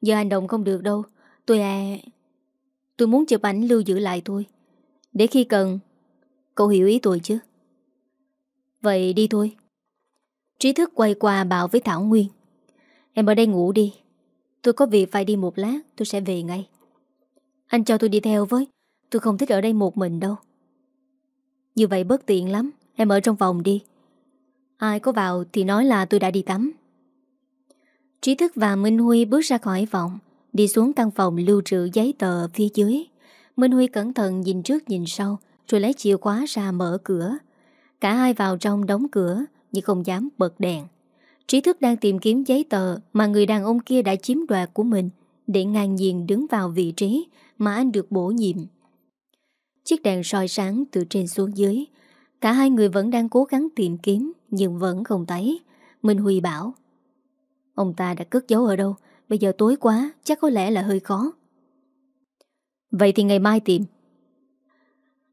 Giờ hành động không được đâu. Tôi à Tôi muốn chụp ảnh lưu giữ lại thôi. Để khi cần, Cậu hiểu ý tôi chứ? Vậy đi thôi. Trí thức quay qua bảo với Thảo Nguyên. Em ở đây ngủ đi. Tôi có việc phải đi một lát, Tôi sẽ về ngay. Anh cho tôi đi theo với. Tôi không thích ở đây một mình đâu. Như vậy bất tiện lắm. Em ở trong phòng đi. Ai có vào thì nói là tôi đã đi tắm. Trí thức và Minh Huy bước ra khỏi phòng, Đi xuống căn phòng lưu trữ giấy tờ phía dưới. Minh Huy cẩn thận nhìn trước nhìn sau, Rồi lấy chìa khóa ra mở cửa. Cả hai vào trong đóng cửa, Nhưng không dám bật đèn. Trí thức đang tìm kiếm giấy tờ Mà người đàn ông kia đã chiếm đoạt của mình, Để ngang nhiên đứng vào vị trí Mà anh được bổ nhiệm. Chiếc đèn soi sáng từ trên xuống dưới. Cả hai người vẫn đang cố gắng tìm kiếm, Nhưng vẫn không thấy. Minh Huy bảo, Ông ta đã cất giấu ở đâu? Bây giờ tối quá, chắc có lẽ là hơi khó. Vậy thì ngày mai tìm.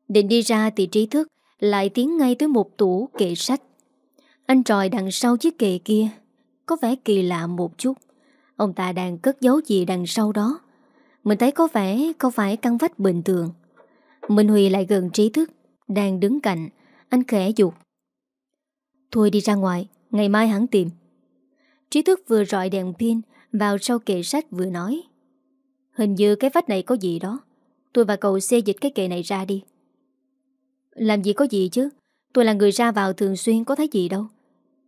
Định đi ra thì trí thức, Lại tiến ngay tới một tủ kệ sách. Anh tròi đằng sau chiếc kệ kia, Có vẻ kỳ lạ một chút. Ông ta đang cất giấu gì đằng sau đó? Mình thấy có vẻ Không phải căn vách bình thường. Minh Huy lại gần trí thức, Đang đứng cạnh. Anh khẽ dục Thôi đi ra ngoài, Ngày mai hắn tìm. Trí thức vừa rọi đèn pin Vào sau kệ sách vừa nói. Hình như cái vách này có gì đó. Tôi và cậu xê dịch cái kệ này ra đi. Làm gì có gì chứ? Tôi là người ra vào thường xuyên có thấy gì đâu.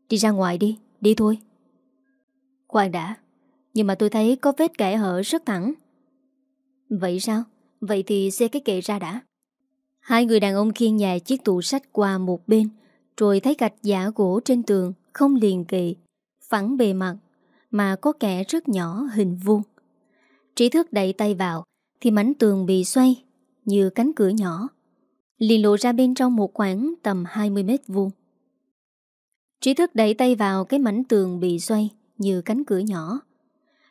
Đi ra ngoài đi Đi thôi. Khoan đã Nhưng mà tôi thấy có vết kẻ hở rất thẳng. Vậy sao? Vậy thì xê cái kệ ra đã. Hai người đàn ông khiêng nhà chiếc tủ sách qua một bên Rồi thấy gạch giả gỗ trên tường Không liền kề, Phẳng bề mặt Mà có kẻ rất nhỏ hình vuông. Trí thức đẩy tay vào, Thì mảnh tường bị xoay Như cánh cửa nhỏ. Liền lộ ra bên trong một khoảng tầm 20 mét vuông. Trí thức đẩy tay vào, cái mảnh tường bị xoay Như cánh cửa nhỏ.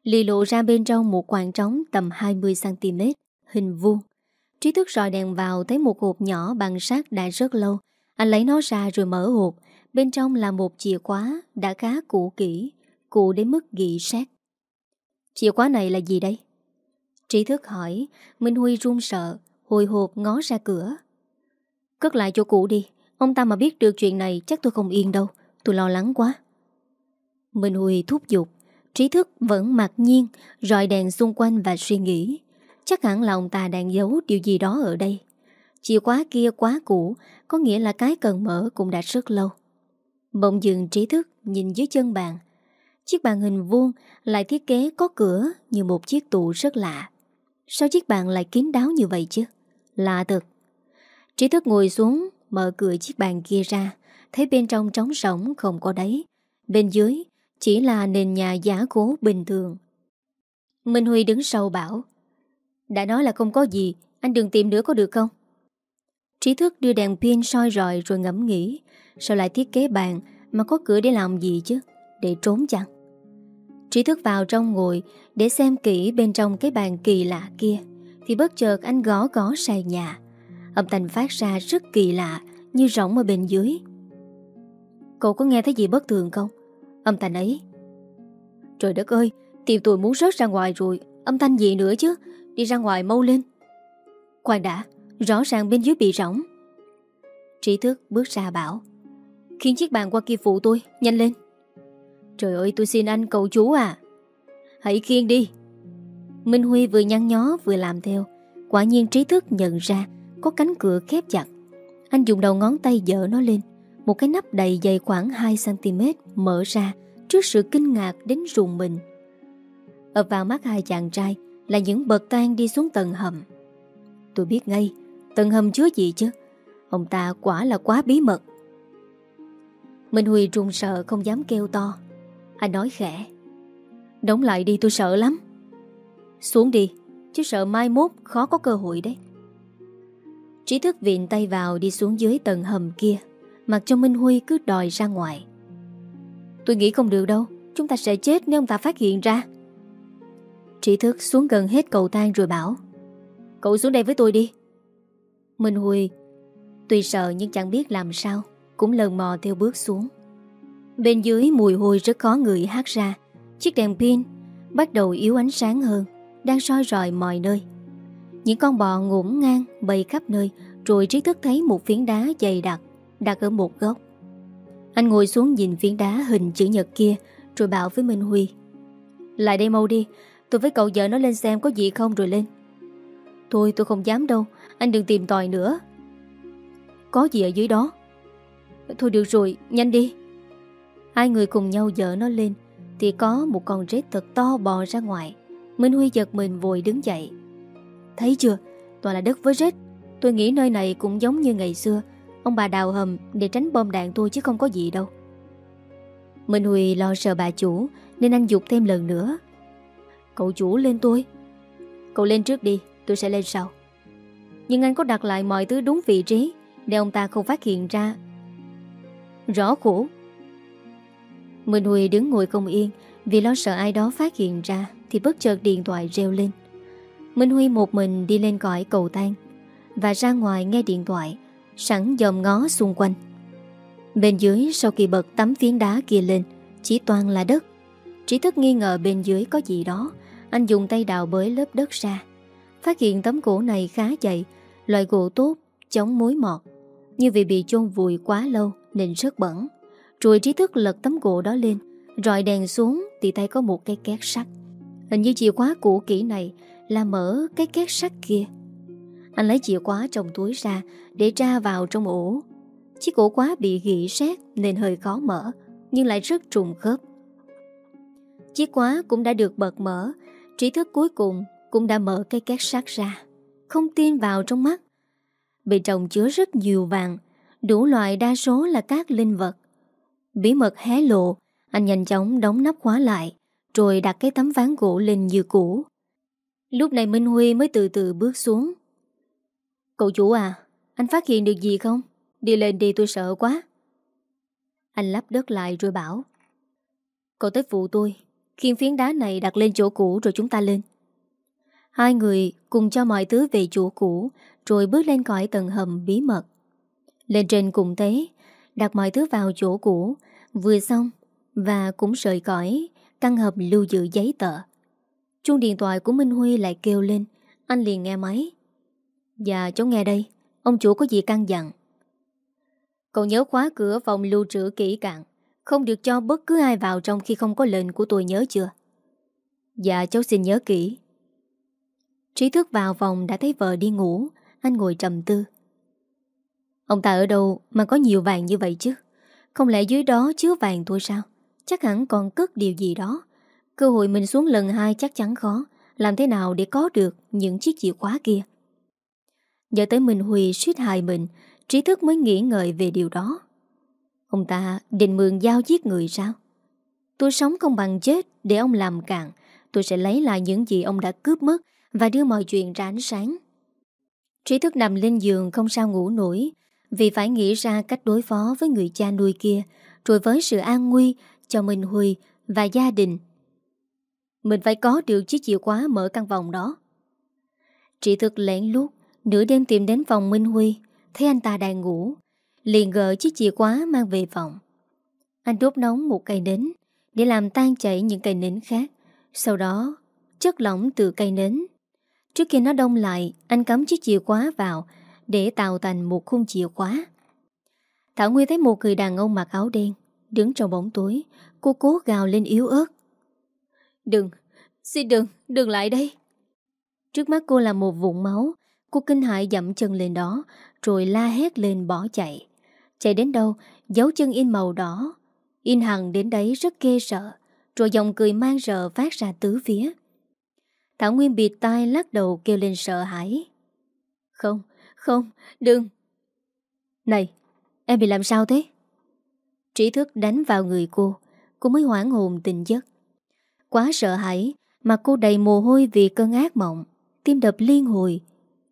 Lì lộ ra bên trong một khoảng trống tầm 20cm Hình vuông. Trí thức rọi đèn vào, thấy một hộp nhỏ bằng sắt đã rất lâu. Anh lấy nó ra rồi mở hộp. Bên trong là một chìa khóa đã khá cũ kỹ, cũ đến mức ghi sát Chìa khóa này là gì đây? Trí thức hỏi, Minh Huy run sợ, Hồi hộp ngó ra cửa. Cất lại chỗ cũ đi, Ông ta mà biết được chuyện này chắc tôi không yên đâu, Tôi lo lắng quá. Minh Huy thúc giục, Trí thức vẫn mặc nhiên, Rọi đèn xung quanh và suy nghĩ. Chắc hẳn là ông ta đang giấu điều gì đó ở đây. Chìa khóa kia quá cũ, Có nghĩa là cái cần mở cũng đã rất lâu. Bỗng dừng trí thức, Nhìn dưới chân bàn. Chiếc bàn hình vuông, lại thiết kế có cửa Như một chiếc tủ rất lạ. Sao chiếc bàn lại kín đáo như vậy chứ? Lạ thật. Trí thức ngồi xuống, Mở cửa chiếc bàn kia ra. Thấy bên trong trống rỗng, không có đấy. Bên dưới chỉ là nền nhà giả cố bình thường. Minh Huy đứng sau bảo, Đã nói là không có gì, Anh đừng tìm nữa có được không? Trí thức đưa đèn pin soi rọi Rồi ngẫm nghĩ, Sao lại thiết kế bàn Mà có cửa để làm gì chứ? Để trốn chăng? Trí thức vào trong ngồi Để xem kỹ bên trong cái bàn kỳ lạ kia, Thì bất chợt anh gõ gõ sàn nhà. Âm thanh phát ra rất kỳ lạ, Như rỗng ở bên dưới. Cậu có nghe thấy gì bất thường không? Âm thanh ấy. Trời đất ơi, Tìm tôi muốn rớt ra ngoài rồi. Âm thanh gì nữa chứ? Đi ra ngoài mau lên. Khoan đã, Rõ ràng bên dưới bị rỗng. Trí thức bước ra bảo, Khiến chiếc bàn qua kia phụ tôi, Nhanh lên. Trời ơi tôi xin anh cầu chú à Hãy khiêng đi Minh Huy vừa nhăn nhó vừa làm theo Quả nhiên trí thức nhận ra Có cánh cửa khép chặt Anh dùng đầu ngón tay dỡ nó lên một cái nắp đầy dày khoảng 2cm mở ra trước sự kinh ngạc đến rùng mình. Ập vào mắt hai chàng trai là những bậc tan đi xuống tầng hầm. Tôi biết ngay, tầng hầm chứa gì chứ? Ông ta quả là quá bí mật. Minh Huy trùng sợ không dám kêu to. Anh nói khẽ. Đóng lại đi tôi sợ lắm. Xuống đi, chứ sợ mai mốt khó có cơ hội đấy. Trí thức viện tay vào đi xuống dưới tầng hầm kia Mặc cho Minh Huy cứ đòi ra ngoài Tôi nghĩ không được đâu Chúng ta sẽ chết nếu ông ta phát hiện ra Trí thức xuống gần hết cầu thang rồi bảo Cậu xuống đây với tôi đi Minh Huy Tuy sợ nhưng chẳng biết làm sao Cũng lần mò theo bước xuống Bên dưới mùi hôi rất khó người hát ra Chiếc đèn pin Bắt đầu yếu ánh sáng hơn Đang soi rọi mọi nơi Những con bò ngổn ngang bầy khắp nơi Rồi trí thức thấy một phiến đá dày đặc đặt ở một góc. Anh ngồi xuống nhìn phiến đá hình chữ nhật kia rồi bảo với Minh Huy. Lại đây mau đi, tôi với cậu vợ nó lên xem có gì không rồi lên. Thôi tôi không dám đâu, anh đừng tìm tòi nữa. Có gì ở dưới đó? Thôi được rồi, nhanh đi. Hai người cùng nhau dỡ nó lên thì có một con rết thật to bò ra ngoài. Minh Huy giật mình vội đứng dậy. Thấy chưa, toàn là đất với rết. Tôi nghĩ nơi này cũng giống như ngày xưa. Ông bà đào hầm để tránh bom đạn tôi chứ không có gì đâu. Minh Huy lo sợ bà chủ Nên anh dục thêm lần nữa. Cậu chủ lên tôi. Cậu lên trước đi tôi sẽ lên sau. Nhưng anh có đặt lại mọi thứ đúng vị trí Để ông ta không phát hiện ra. Rõ khổ Minh Huy đứng ngồi không yên Vì lo sợ ai đó phát hiện ra Thì bất chợt điện thoại reo lên Minh Huy một mình đi lên cõi cầu thang Và ra ngoài nghe điện thoại sẵn dòm ngó xung quanh. Bên dưới sau khi bật tấm phiến đá kia lên, chỉ toàn là đất. Trí thức nghi ngờ bên dưới có gì đó, anh dùng tay đào bới lớp đất ra. Phát hiện tấm gỗ này khá dày, loại gỗ tốt, chống mối mọt. Nhưng vì bị chôn vùi quá lâu Nên rất bẩn rồi trí thức lật tấm gỗ đó lên rồi đèn xuống thì tay có một cái két sắt. Hình như chìa khóa cũ kỹ này Là mở cái két sắt kia. Anh lấy chìa khóa trong túi ra Để tra vào trong ổ. Chiếc ổ khóa bị gỉ sét Nên hơi khó mở, Nhưng lại rất trùng khớp. Chiếc khóa cũng đã được bật mở, Trí thức cuối cùng cũng đã mở cái két sắt ra. Không tin vào trong mắt. Bên trong chứa rất nhiều vàng, Đủ loại đa số là các linh vật. Bí mật hé lộ, Anh nhanh chóng đóng nắp khóa lại, Rồi đặt cái tấm ván gỗ lên như cũ. Lúc này Minh Huy mới từ từ bước xuống. Cậu chủ à Anh phát hiện được gì không? Đi lên đi, tôi sợ quá. Anh lắp đất lại rồi bảo, Cậu tới phụ tôi, Khiên phiến đá này đặt lên chỗ cũ rồi chúng ta lên. Hai người cùng cho mọi thứ về chỗ cũ, Rồi bước lên cõi tầng hầm bí mật. Lên trên cùng thế, Đặt mọi thứ vào chỗ cũ Vừa xong Và cũng rời cõi Căn hộp lưu giữ giấy tờ. Chuông điện thoại của Minh Huy lại kêu lên. Anh liền nghe máy. Dạ cháu nghe đây. Ông chủ có gì căng dặn? Cậu nhớ khóa cửa phòng lưu trữ kỹ càng. Không được cho bất cứ ai vào trong khi không có lệnh của tôi nhớ chưa? Dạ cháu xin nhớ kỹ. Trí thức vào phòng đã thấy vợ đi ngủ. Anh ngồi trầm tư. Ông ta ở đâu mà có nhiều vàng như vậy chứ? Không lẽ dưới đó chứa vàng thôi sao? Chắc hẳn còn cất điều gì đó. Cơ hội mình xuống lần hai chắc chắn khó. Làm thế nào để có được những chiếc chìa khóa kia? Giờ tới Minh Huy suýt hại mình, Trí thức mới nghĩ ngợi về điều đó. Ông ta định mượn giao giết người sao? Tôi sống không bằng chết Để ông làm cạn Tôi sẽ lấy lại những gì ông đã cướp mất Và đưa mọi chuyện ra ánh sáng. Trí thức nằm lên giường không sao ngủ nổi. Vì phải nghĩ ra cách đối phó với người cha nuôi kia, Rồi với sự an nguy cho Minh Huy và gia đình. Mình phải có được chiếc chìa khóa mở căn phòng đó. Chị thực lén lút, Nửa đêm tìm đến phòng Minh Huy, Thấy anh ta đang ngủ, Liền gỡ chiếc chìa khóa mang về phòng. Anh đốt nóng một cây nến Để làm tan chảy những cây nến khác, Sau đó chất lỏng từ cây nến. Trước khi nó đông lại, Anh cắm chiếc chìa khóa vào để tạo thành một khung chìa khóa. Thảo Nguyên thấy một người đàn ông mặc áo đen Đứng trong bóng tối. Cô cố gào lên yếu ớt. Đừng, xin đừng, đừng lại đây. Trước mắt cô là một vụn máu. Cô kinh hại dậm chân lên đó Rồi la hét lên bỏ chạy. Chạy đến đâu Dấu chân in màu đỏ. In hằng đến đấy rất ghê sợ Rồi dòng cười mang rợ phát ra tứ phía. Thảo Nguyên bịt tai lắc đầu kêu lên sợ hãi. Không, không, đừng. Này, em bị làm sao thế? Trí thức đánh vào người cô Cô mới hoảng hồn tình giấc. Quá sợ hãi Mà cô đầy mồ hôi vì cơn ác mộng. Tim đập liên hồi.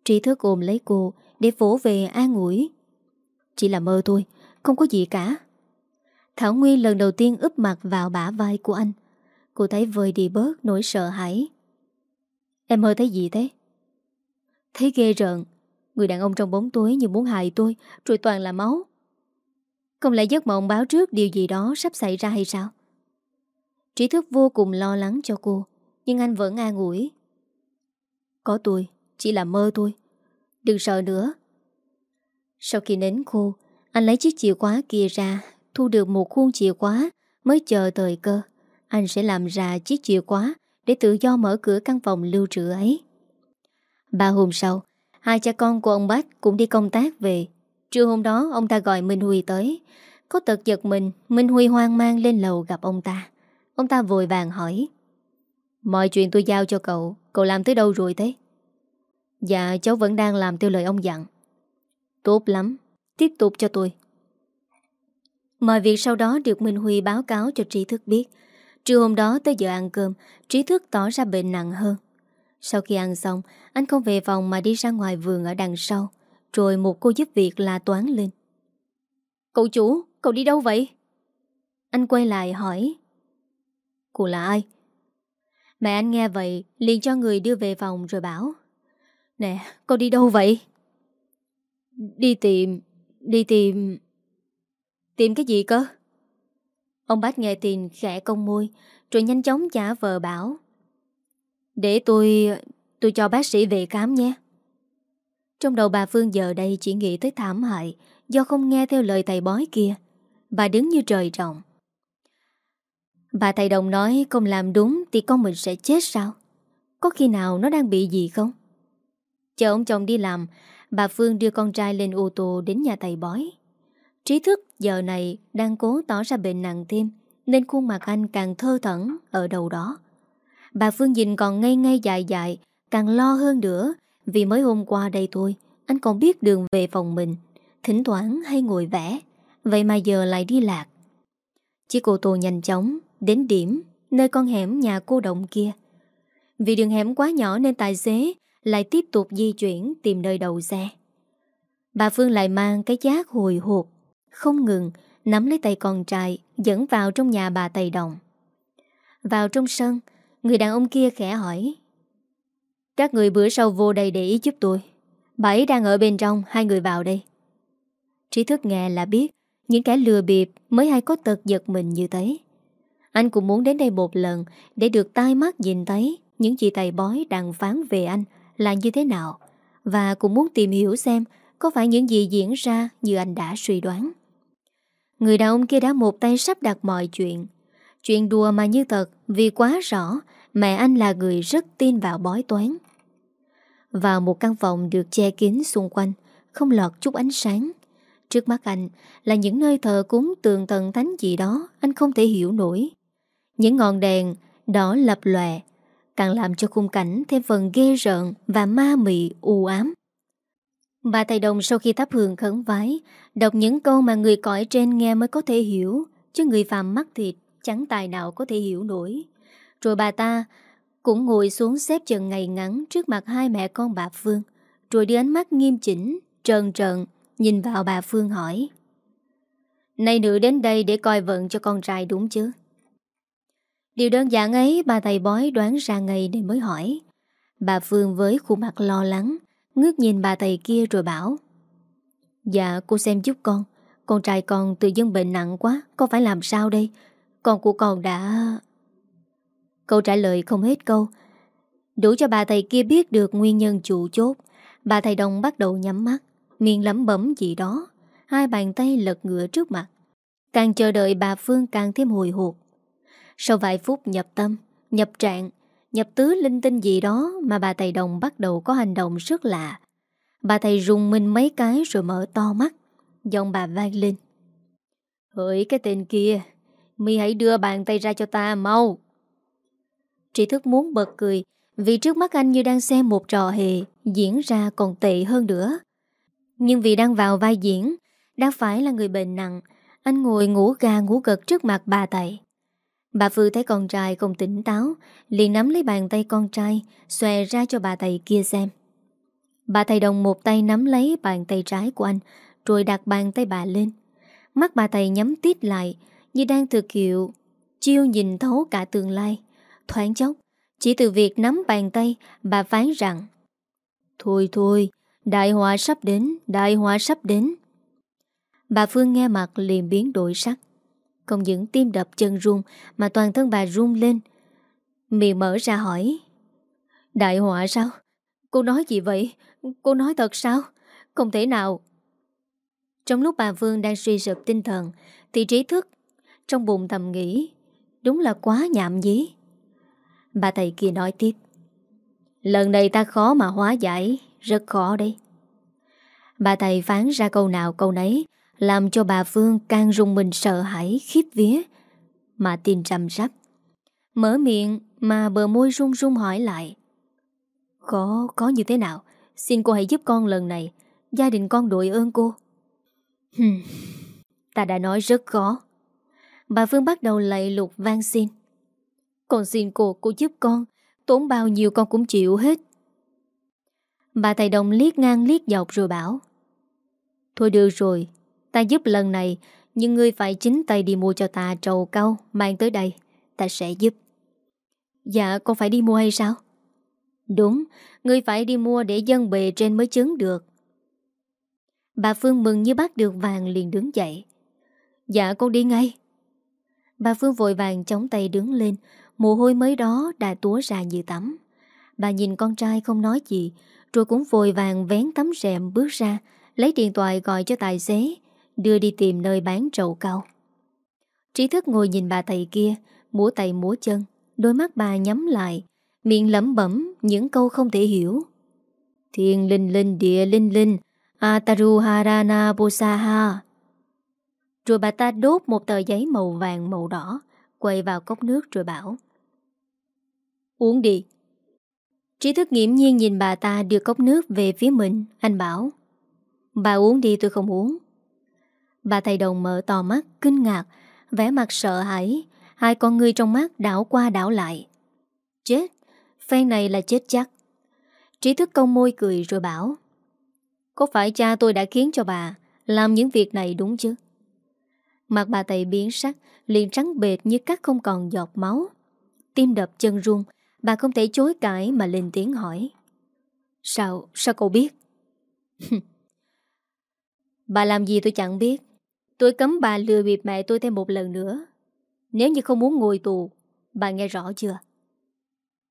Trí thức ôm lấy cô Để vỗ về an ủi. Chỉ là mơ thôi Không có gì cả. Thảo Nguyên lần đầu tiên úp mặt vào bả vai của anh. Cô thấy vơi đi bớt nỗi sợ hãi. Em mơ thấy gì thế? Thấy ghê rợn. Người đàn ông trong bóng tối như muốn hại tôi, Rồi toàn là máu. Không lẽ giấc mộng báo trước điều gì đó sắp xảy ra hay sao? Trí thức vô cùng lo lắng cho cô, Nhưng anh vẫn an ủi. Có tôi, Chỉ là mơ thôi. Đừng sợ nữa. Sau khi nến khô, Anh lấy chiếc chìa khóa kia ra, Thu được một khuôn chìa khóa Mới chờ thời cơ. Anh sẽ làm ra chiếc chìa khóa Để tự do mở cửa căn phòng lưu trữ ấy. Ba hôm sau Hai cha con của ông Bách cũng đi công tác về. Trưa hôm đó, ông ta gọi Minh Huy tới. Có tật giật mình, Minh Huy hoang mang lên lầu gặp ông ta. Ông ta vội vàng hỏi, Mọi chuyện tôi giao cho cậu Cậu làm tới đâu rồi thế? Dạ cháu vẫn đang làm theo lời ông dặn. Tốt lắm, Tiếp tục cho tôi. Mọi việc sau đó được Minh Huy báo cáo cho Trí Thức biết. Trưa hôm đó tới giờ ăn cơm, Trí Thức tỏ ra bệnh nặng hơn. Sau khi ăn xong Anh không về phòng mà đi ra ngoài vườn ở đằng sau Rồi một cô giúp việc la toán lên Cậu chủ, cậu đi đâu vậy? Anh quay lại hỏi Cô là ai? Mẹ anh nghe vậy liền cho người đưa về phòng rồi bảo Nè, con đi đâu vậy? Đi tìm... Đi tìm... Tìm cái gì cơ? Ông bác nghe tin khẽ công môi Rồi nhanh chóng trả vợ bảo để tôi... Tôi cho bác sĩ về khám nhé. Trong đầu bà Phương giờ đây chỉ nghĩ tới thảm hại Do không nghe theo lời thầy bói kia. Bà đứng như trời trọng Bà thầy đồng nói, không làm đúng Thì con mình sẽ chết sao? Có khi nào nó đang bị gì không? Chờ ông chồng đi làm, Bà Phương đưa con trai lên ô tô đến nhà thầy bói. Trí thức giờ này đang cố tỏ ra bệnh nặng thêm, Nên khuôn mặt anh càng thơ thẩn ở đầu đó. Bà Phương nhìn còn ngây ngây dài dài Càng lo hơn nữa. Vì mới hôm qua đây thôi, Anh còn biết đường về phòng mình. Thỉnh thoảng hay ngồi vẽ. Vậy mà giờ lại đi lạc. Chiếc ô tô nhanh chóng Đến điểm Nơi con hẻm nhà cô động kia. Vì đường hẻm quá nhỏ nên tài xế Lại tiếp tục di chuyển tìm nơi đầu xe. Bà Phương lại mang cái giác hồi hộp, Không ngừng Nắm lấy tay con trai Dẫn vào trong nhà bà Tây Đồng. Vào trong sân Người đàn ông kia khẽ hỏi. Các người bữa sau vô đây để ý giúp tôi. Bà ấy đang ở bên trong, Hai người vào đây. Trí thức nghe là biết, Những kẻ lừa bịp mới hay có tật giật mình như thế. Anh cũng muốn đến đây một lần Để được tai mắt nhìn thấy Những chị thầy bói đang phán về anh Là như thế nào Và cũng muốn tìm hiểu xem Có phải những gì diễn ra như anh đã suy đoán. Người đàn ông kia đã một tay sắp đặt mọi chuyện. Chuyện đùa mà như thật Vì quá rõ Mẹ anh là người rất tin vào bói toán Vào một căn phòng được che kín xung quanh Không lọt chút ánh sáng Trước mắt anh là những nơi thờ cúng tường thần thánh gì đó anh không thể hiểu nổi. Những ngọn đèn đỏ lập lòe càng làm cho khung cảnh thêm phần ghê rợn và ma mị u ám. Bà thầy đồng sau khi thắp hương khấn vái, đọc những câu mà người cõi trên nghe mới có thể hiểu, chứ người phàm mắt thịt chẳng tài nào có thể hiểu nổi. Rồi bà ta cũng ngồi xuống xếp chân ngày ngắn trước mặt hai mẹ con bà Phương, rồi đưa ánh mắt nghiêm chỉnh, trần trần, Nhìn vào bà Phương hỏi Nay nữ đến đây để coi vận cho con trai đúng chứ? Điều đơn giản ấy bà thầy bói đoán ra ngày nên mới hỏi. Bà Phương với khuôn mặt lo lắng Ngước nhìn bà thầy kia rồi bảo Dạ cô xem giúp con. Con trai con tự dưng bệnh nặng quá Con phải làm sao đây? Con của con đã Câu trả lời không hết câu. Đủ cho bà thầy kia biết được nguyên nhân chủ chốt. Bà thầy đồng bắt đầu nhắm mắt, miệng lắm bấm gì đó. Hai bàn tay lật ngựa trước mặt. Càng chờ đợi bà Phương càng thêm hồi hộp. Sau vài phút nhập tâm, Nhập trạng, Nhập tứ linh tinh gì đó Mà bà thầy đồng bắt đầu có hành động rất lạ. Bà thầy rung mình mấy cái rồi mở to mắt, Giọng bà vang lên. Hỡi cái tên kia, mi hãy đưa bàn tay ra cho ta mau tri thức muốn bật cười Vì trước mắt anh như đang xem một trò hề Diễn ra còn tệ hơn nữa. Nhưng vì đang vào vai diễn Đang phải là người bệnh nặng Anh ngồi ngủ gà ngủ gật trước mặt bà thầy Bà Phương thấy con trai không tỉnh táo liền nắm lấy bàn tay con trai Xòe ra cho bà thầy kia xem. Bà thầy đồng một tay nắm lấy bàn tay trái của anh Rồi đặt bàn tay bà lên. Mắt bà thầy nhắm tít lại Như đang thực hiệu, Chiêu nhìn thấu cả tương lai. Thoáng chốc Chỉ từ việc nắm bàn tay Bà phán rằng Thôi thôi Đại họa sắp đến, đại họa sắp đến. Bà Phương nghe mặt liền biến đổi sắc. Không những tim đập chân run mà toàn thân bà run lên. Miệng mở ra hỏi. Đại họa sao? Cô nói gì vậy? Cô nói thật sao? Không thể nào. Trong lúc bà Phương đang suy sụp tinh thần thì trí thức trong bụng thầm nghĩ đúng là quá nhạm dí. Bà thầy kia nói tiếp. Lần này ta khó mà hóa giải rất khó đấy. Bà thầy phán ra câu nào câu nấy Làm cho bà Phương càng rung mình sợ hãi khiếp vía. Mà tin rằm rắp Mở miệng mà bờ môi run run hỏi lại. Có, có như thế nào? Xin cô hãy giúp con lần này. Gia đình con đội ơn cô. Ta đã nói rất khó Bà Phương bắt đầu lạy lục van xin. Con xin cô, cô giúp con. Tốn bao nhiêu con cũng chịu hết. Bà thầy đồng liếc ngang liếc dọc rồi bảo Thôi được rồi Ta giúp lần này Nhưng ngươi phải chính tay đi mua cho ta trầu cao Mang tới đây Ta sẽ giúp. Dạ con phải đi mua hay sao? Đúng Ngươi phải đi mua để dân bề trên mới chứng được. Bà Phương mừng như bắt được vàng liền đứng dậy. Dạ con đi ngay. Bà Phương vội vàng chống tay đứng lên Mồ hôi mới đó đã túa ra như tắm. Bà nhìn con trai không nói gì, rồi cũng vội vàng vén tấm rèm bước ra, Lấy điện thoại gọi cho tài xế, Đưa đi tìm nơi bán trầu cao. Trí thức ngồi nhìn bà thầy kia, Múa tay múa chân, Đôi mắt bà nhắm lại, Miệng lẩm bẩm những câu không thể hiểu. Thiên linh linh, địa linh linh Ataru Harana Bosaha Rồi bà ta đốt một tờ giấy màu vàng màu đỏ, Quay vào cốc nước rồi bảo Uống đi. Trí thức nghiễm nhiên nhìn bà ta đưa cốc nước về phía mình, Anh bảo, Bà uống đi, tôi không uống. Bà thầy đồng mở to mắt, Kinh ngạc, vẻ mặt sợ hãi, Hai con người trong mắt đảo qua đảo lại. Chết, Phen này là chết chắc. Trí thức công môi cười rồi bảo, Có phải cha tôi đã khiến cho bà Làm những việc này đúng chứ? Mặt bà thầy biến sắc, Liền trắng bệt như cắt không còn giọt máu, Tim đập chân run Bà không thể chối cãi mà lên tiếng hỏi Sao, sao cậu biết? bà làm gì tôi chẳng biết Tôi cấm bà lừa bịp mẹ tôi thêm một lần nữa Nếu như không muốn ngồi tù Bà nghe rõ chưa?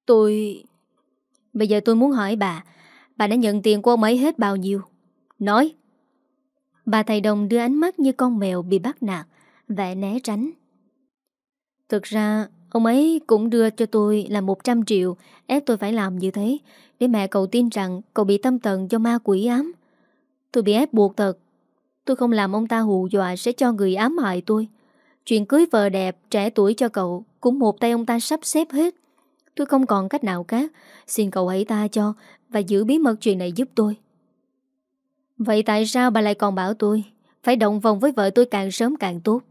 Tôi... Bây giờ tôi muốn hỏi bà Bà đã nhận tiền của ông ấy hết bao nhiêu? Nói Bà thầy đồng đưa ánh mắt như con mèo bị bắt nạt Vẻ né tránh Thực ra Ông ấy cũng đưa cho tôi là 100 triệu Ép tôi phải làm như thế. Để mẹ cậu tin rằng cậu bị tâm thần do ma quỷ ám. Tôi bị ép buộc thật. Tôi không làm ông ta hù dọa Sẽ cho người ám hại tôi. Chuyện cưới vợ đẹp, trẻ tuổi cho cậu Cũng một tay ông ta sắp xếp hết. Tôi không còn cách nào khác. Xin cậu hãy ta cho Và giữ bí mật chuyện này giúp tôi. Vậy tại sao bà lại còn bảo tôi? Phải động vòng với vợ tôi càng sớm càng tốt.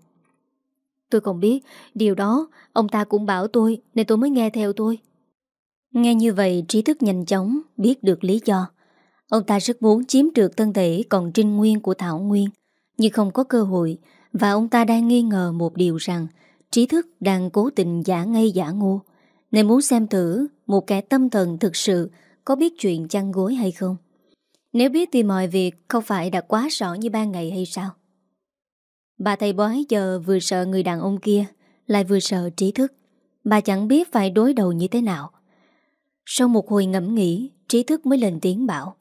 Tôi không biết. Điều đó, ông ta cũng bảo tôi, Nên tôi mới nghe theo tôi. Nghe như vậy, trí thức nhanh chóng Biết được lý do. Ông ta rất muốn chiếm được thân thể Còn trinh nguyên của Thảo Nguyên, Nhưng không có cơ hội, Và ông ta đang nghi ngờ một điều rằng Trí thức đang cố tình giả ngây giả ngô, Nên muốn xem thử Một kẻ tâm thần thực sự Có biết chuyện chăn gối hay không. Nếu biết thì mọi việc Không phải đã quá rõ như ban ngày hay sao? Bà thầy bói giờ vừa sợ người đàn ông kia, Lại vừa sợ trí thức. Bà chẳng biết phải đối đầu như thế nào. Sau một hồi ngẫm nghĩ, Trí thức mới lên tiếng bảo,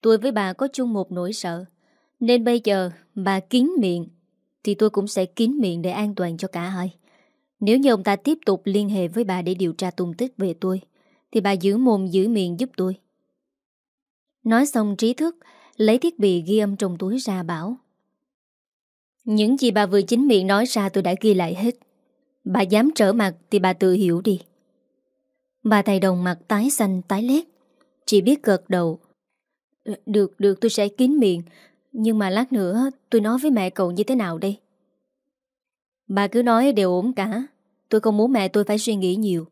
Tôi với bà có chung một nỗi sợ. Nên bây giờ bà kín miệng, Thì tôi cũng sẽ kín miệng để an toàn cho cả hai. Nếu như ông ta tiếp tục liên hệ với bà để điều tra tung tích về tôi, Thì bà giữ mồm giữ miệng giúp tôi. Nói xong, trí thức Lấy thiết bị ghi âm trong túi ra bảo những gì bà vừa chính miệng nói ra tôi đã ghi lại hết. Bà dám trở mặt thì bà tự hiểu đi. Bà thầy đồng mặt tái xanh tái lét. Chỉ biết gật đầu. Ờ, được, được tôi sẽ kín miệng. Nhưng mà lát nữa tôi nói với mẹ cậu như thế nào đây? Bà cứ nói đều ổn cả. Tôi không muốn mẹ tôi phải suy nghĩ nhiều.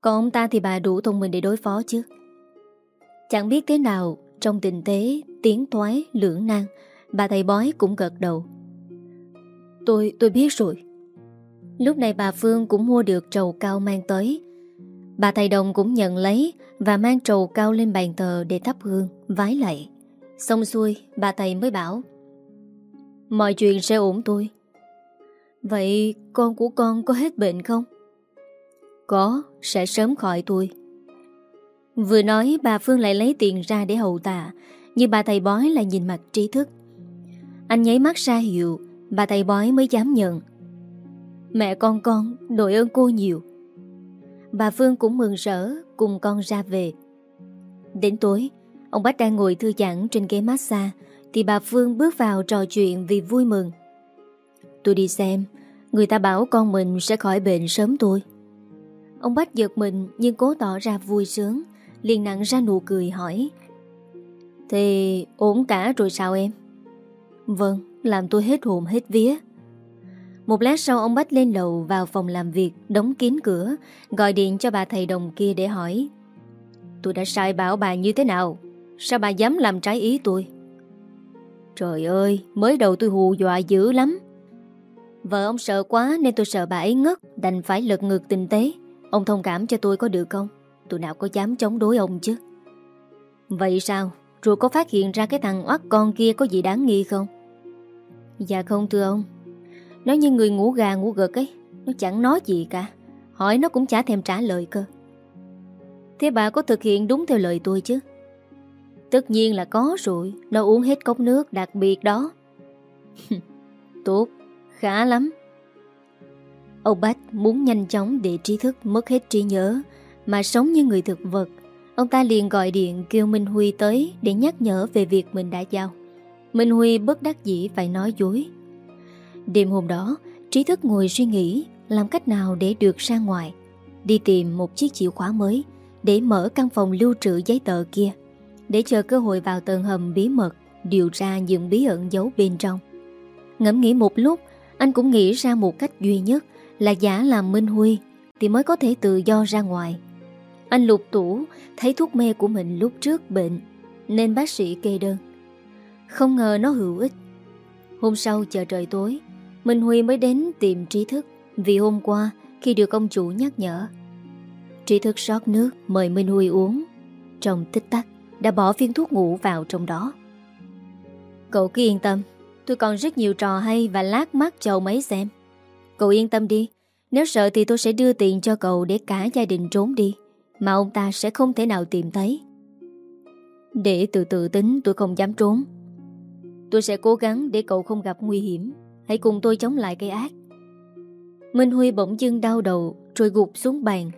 Còn ông ta thì bà đủ thông minh để đối phó chứ. Chẳng biết thế nào Trong tình thế Tiến thoái, lưỡng nan Bà thầy bói cũng gật đầu. Tôi, tôi biết rồi. Lúc này bà Phương cũng mua được trầu cao mang tới. Bà thầy đồng cũng nhận lấy Và mang trầu cao lên bàn thờ để thắp hương, vái lạy. Xong xuôi, bà thầy mới bảo Mọi chuyện sẽ ổn tôi Vậy con của con có hết bệnh không? Có, sẽ sớm khỏi tôi Vừa nói bà Phương lại lấy tiền ra để hậu tạ Nhưng bà thầy bói lại nhìn mặt trí thức. Anh nháy mắt ra hiệu Bà thầy bói mới dám nhận. Mẹ con con, đội ơn cô nhiều. Bà Phương cũng mừng rỡ, Cùng con ra về. Đến tối, Ông Bách đang ngồi thư giãn trên ghế massage, Thì bà Phương bước vào trò chuyện vì vui mừng. Tôi đi xem, Người ta bảo con mình sẽ khỏi bệnh sớm tôi Ông Bách giật mình Nhưng cố tỏ ra vui sướng, liền nặng ra nụ cười hỏi. Thì ổn cả rồi sao em? Vâng làm tôi hết hồn hết vía. Một lát sau ông Bách lên lầu vào phòng làm việc, đóng kín cửa, gọi điện cho bà thầy đồng kia để hỏi. Tôi đã sai bảo bà như thế nào? Sao bà dám làm trái ý tôi? Trời ơi, mới đầu tôi hù dọa dữ lắm. Vợ ông sợ quá nên tôi sợ bà ấy ngất, đành phải lật ngược tình tế. Ông thông cảm cho tôi có được không? Tôi nào có dám chống đối ông chứ? Vậy sao? Rồi có phát hiện ra cái thằng oát con kia có gì đáng nghi không? Dạ không thưa ông. Nó như người ngủ gà ngủ gật ấy, Nó chẳng nói gì cả. Hỏi nó cũng chả thèm trả lời cơ. Thế bà có thực hiện đúng theo lời tôi chứ? Tất nhiên là có rồi, Nó uống hết cốc nước đặc biệt đó. Tốt, Khá lắm. Ông Bách muốn nhanh chóng để trí thức mất hết trí nhớ, Mà sống như người thực vật, Ông ta liền gọi điện kêu Minh Huy tới Để nhắc nhở về việc mình đã giao. Minh Huy bất đắc dĩ phải nói dối. Đêm hôm đó, Trí thức ngồi suy nghĩ Làm cách nào để được ra ngoài, Đi tìm một chiếc chìa khóa mới Để mở căn phòng lưu trữ giấy tờ kia, Để chờ cơ hội vào tầng hầm bí mật Điều ra những bí ẩn giấu bên trong. Ngẫm nghĩ một lúc, Anh cũng nghĩ ra một cách duy nhất Là giả làm Minh Huy Thì mới có thể tự do ra ngoài. Anh lục tủ, Thấy thuốc mê của mình lúc trước bệnh, Nên bác sĩ kê đơn. Không ngờ nó hữu ích. Hôm sau chờ trời tối, Minh Huy mới đến tìm trí thức, Vì hôm qua khi được ông chủ nhắc nhở. Trí thức rót nước Mời Minh Huy uống. Trong tích tắc, đã bỏ viên thuốc ngủ vào trong đó. Cậu cứ yên tâm, Tôi còn rất nhiều trò hay và lát mắt cho mấy xem. Cậu yên tâm đi, Nếu sợ thì tôi sẽ đưa tiền cho cậu Để cả gia đình trốn đi, Mà ông ta sẽ không thể nào tìm thấy. Để từ từ tính, tôi không dám trốn. Tôi sẽ cố gắng để cậu không gặp nguy hiểm. Hãy cùng tôi chống lại cái ác. Minh Huy bỗng dưng đau đầu Rồi gục xuống bàn.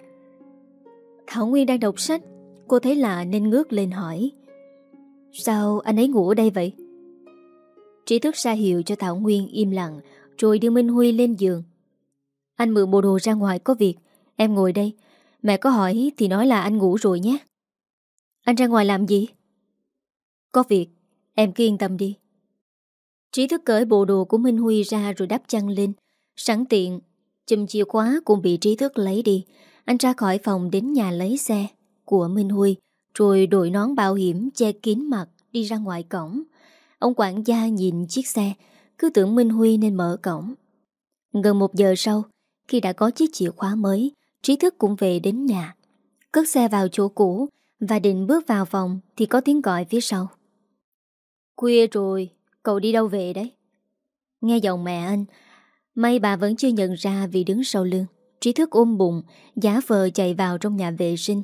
Thảo Nguyên đang đọc sách. Cô thấy lạ nên ngước lên hỏi. Sao anh ấy ngủ ở đây vậy? Trí thức ra hiệu cho Thảo Nguyên im lặng, Rồi đưa Minh Huy lên giường. Anh mượn bộ đồ ra ngoài có việc. Em ngồi đây. Mẹ có hỏi thì nói là anh ngủ rồi nhé. Anh ra ngoài làm gì? Có việc. Em cứ yên tâm đi. Trí thức cởi bộ đồ của Minh Huy ra rồi đắp chăn lên. Sẵn tiện, Chùm chìa khóa cũng bị trí thức lấy đi. Anh ra khỏi phòng đến nhà lấy xe Của Minh Huy, Rồi đội nón bảo hiểm che kín mặt Đi ra ngoài cổng. Ông quản gia nhìn chiếc xe, Cứ tưởng Minh Huy nên mở cổng. Gần một giờ sau, Khi đã có chiếc chìa khóa mới, Trí thức cũng về đến nhà. Cất xe vào chỗ cũ Và định bước vào phòng Thì có tiếng gọi phía sau. Khuya rồi. Cậu đi đâu về đấy? Nghe giọng mẹ anh, May bà vẫn chưa nhận ra vì đứng sau lưng. Trí thức ôm bụng Giá vờ chạy vào trong nhà vệ sinh.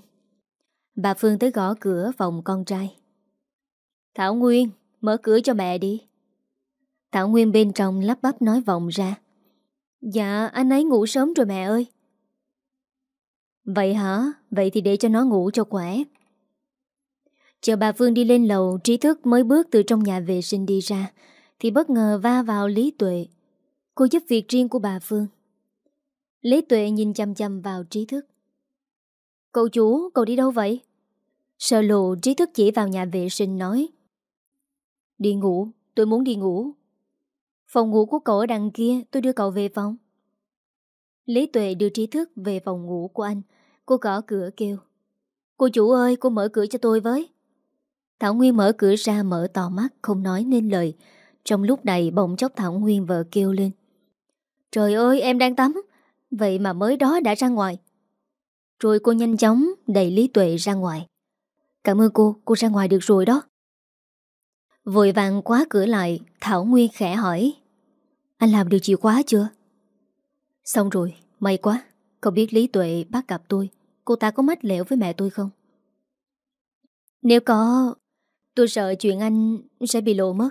Bà Phương tới gõ cửa phòng con trai. Thảo Nguyên, Mở cửa cho mẹ đi. Thảo Nguyên bên trong lắp bắp nói vọng ra. Dạ anh ấy ngủ sớm rồi mẹ ơi. Vậy hả? Vậy thì để cho nó ngủ cho khỏe. Chờ bà Phương đi lên lầu Trí thức mới bước từ trong nhà vệ sinh đi ra Thì bất ngờ va vào Lý Tuệ. Cô giúp việc riêng của bà Phương Lý Tuệ nhìn chăm chăm vào trí thức. Cậu chú, cậu đi đâu vậy? Sợ lộ trí thức chỉ vào nhà vệ sinh nói. Đi ngủ, tôi muốn đi ngủ. Phòng ngủ của cậu ở đằng kia Tôi đưa cậu về phòng. Lý Tuệ đưa trí thức về phòng ngủ của anh. Cô gõ cửa kêu. Cô chủ ơi cô mở cửa cho tôi với. Thảo Nguyên mở cửa ra mở to mắt Không nói nên lời. Trong lúc này bỗng chốc Thảo Nguyên vợ kêu lên. Trời ơi em đang tắm. Vậy mà mới đó đã ra ngoài. Rồi cô nhanh chóng đẩy Lý Tuệ ra ngoài. Cảm ơn cô, cô ra ngoài được rồi đó. Vội vàng khóa cửa lại Thảo Nguyên khẽ hỏi. Anh làm được chìa khóa chưa? Xong rồi, may quá. Cậu biết Lý Tuệ bắt gặp tôi Cô ta có mách lẻo với mẹ tôi không? Nếu có Tôi sợ chuyện anh sẽ bị lộ mất.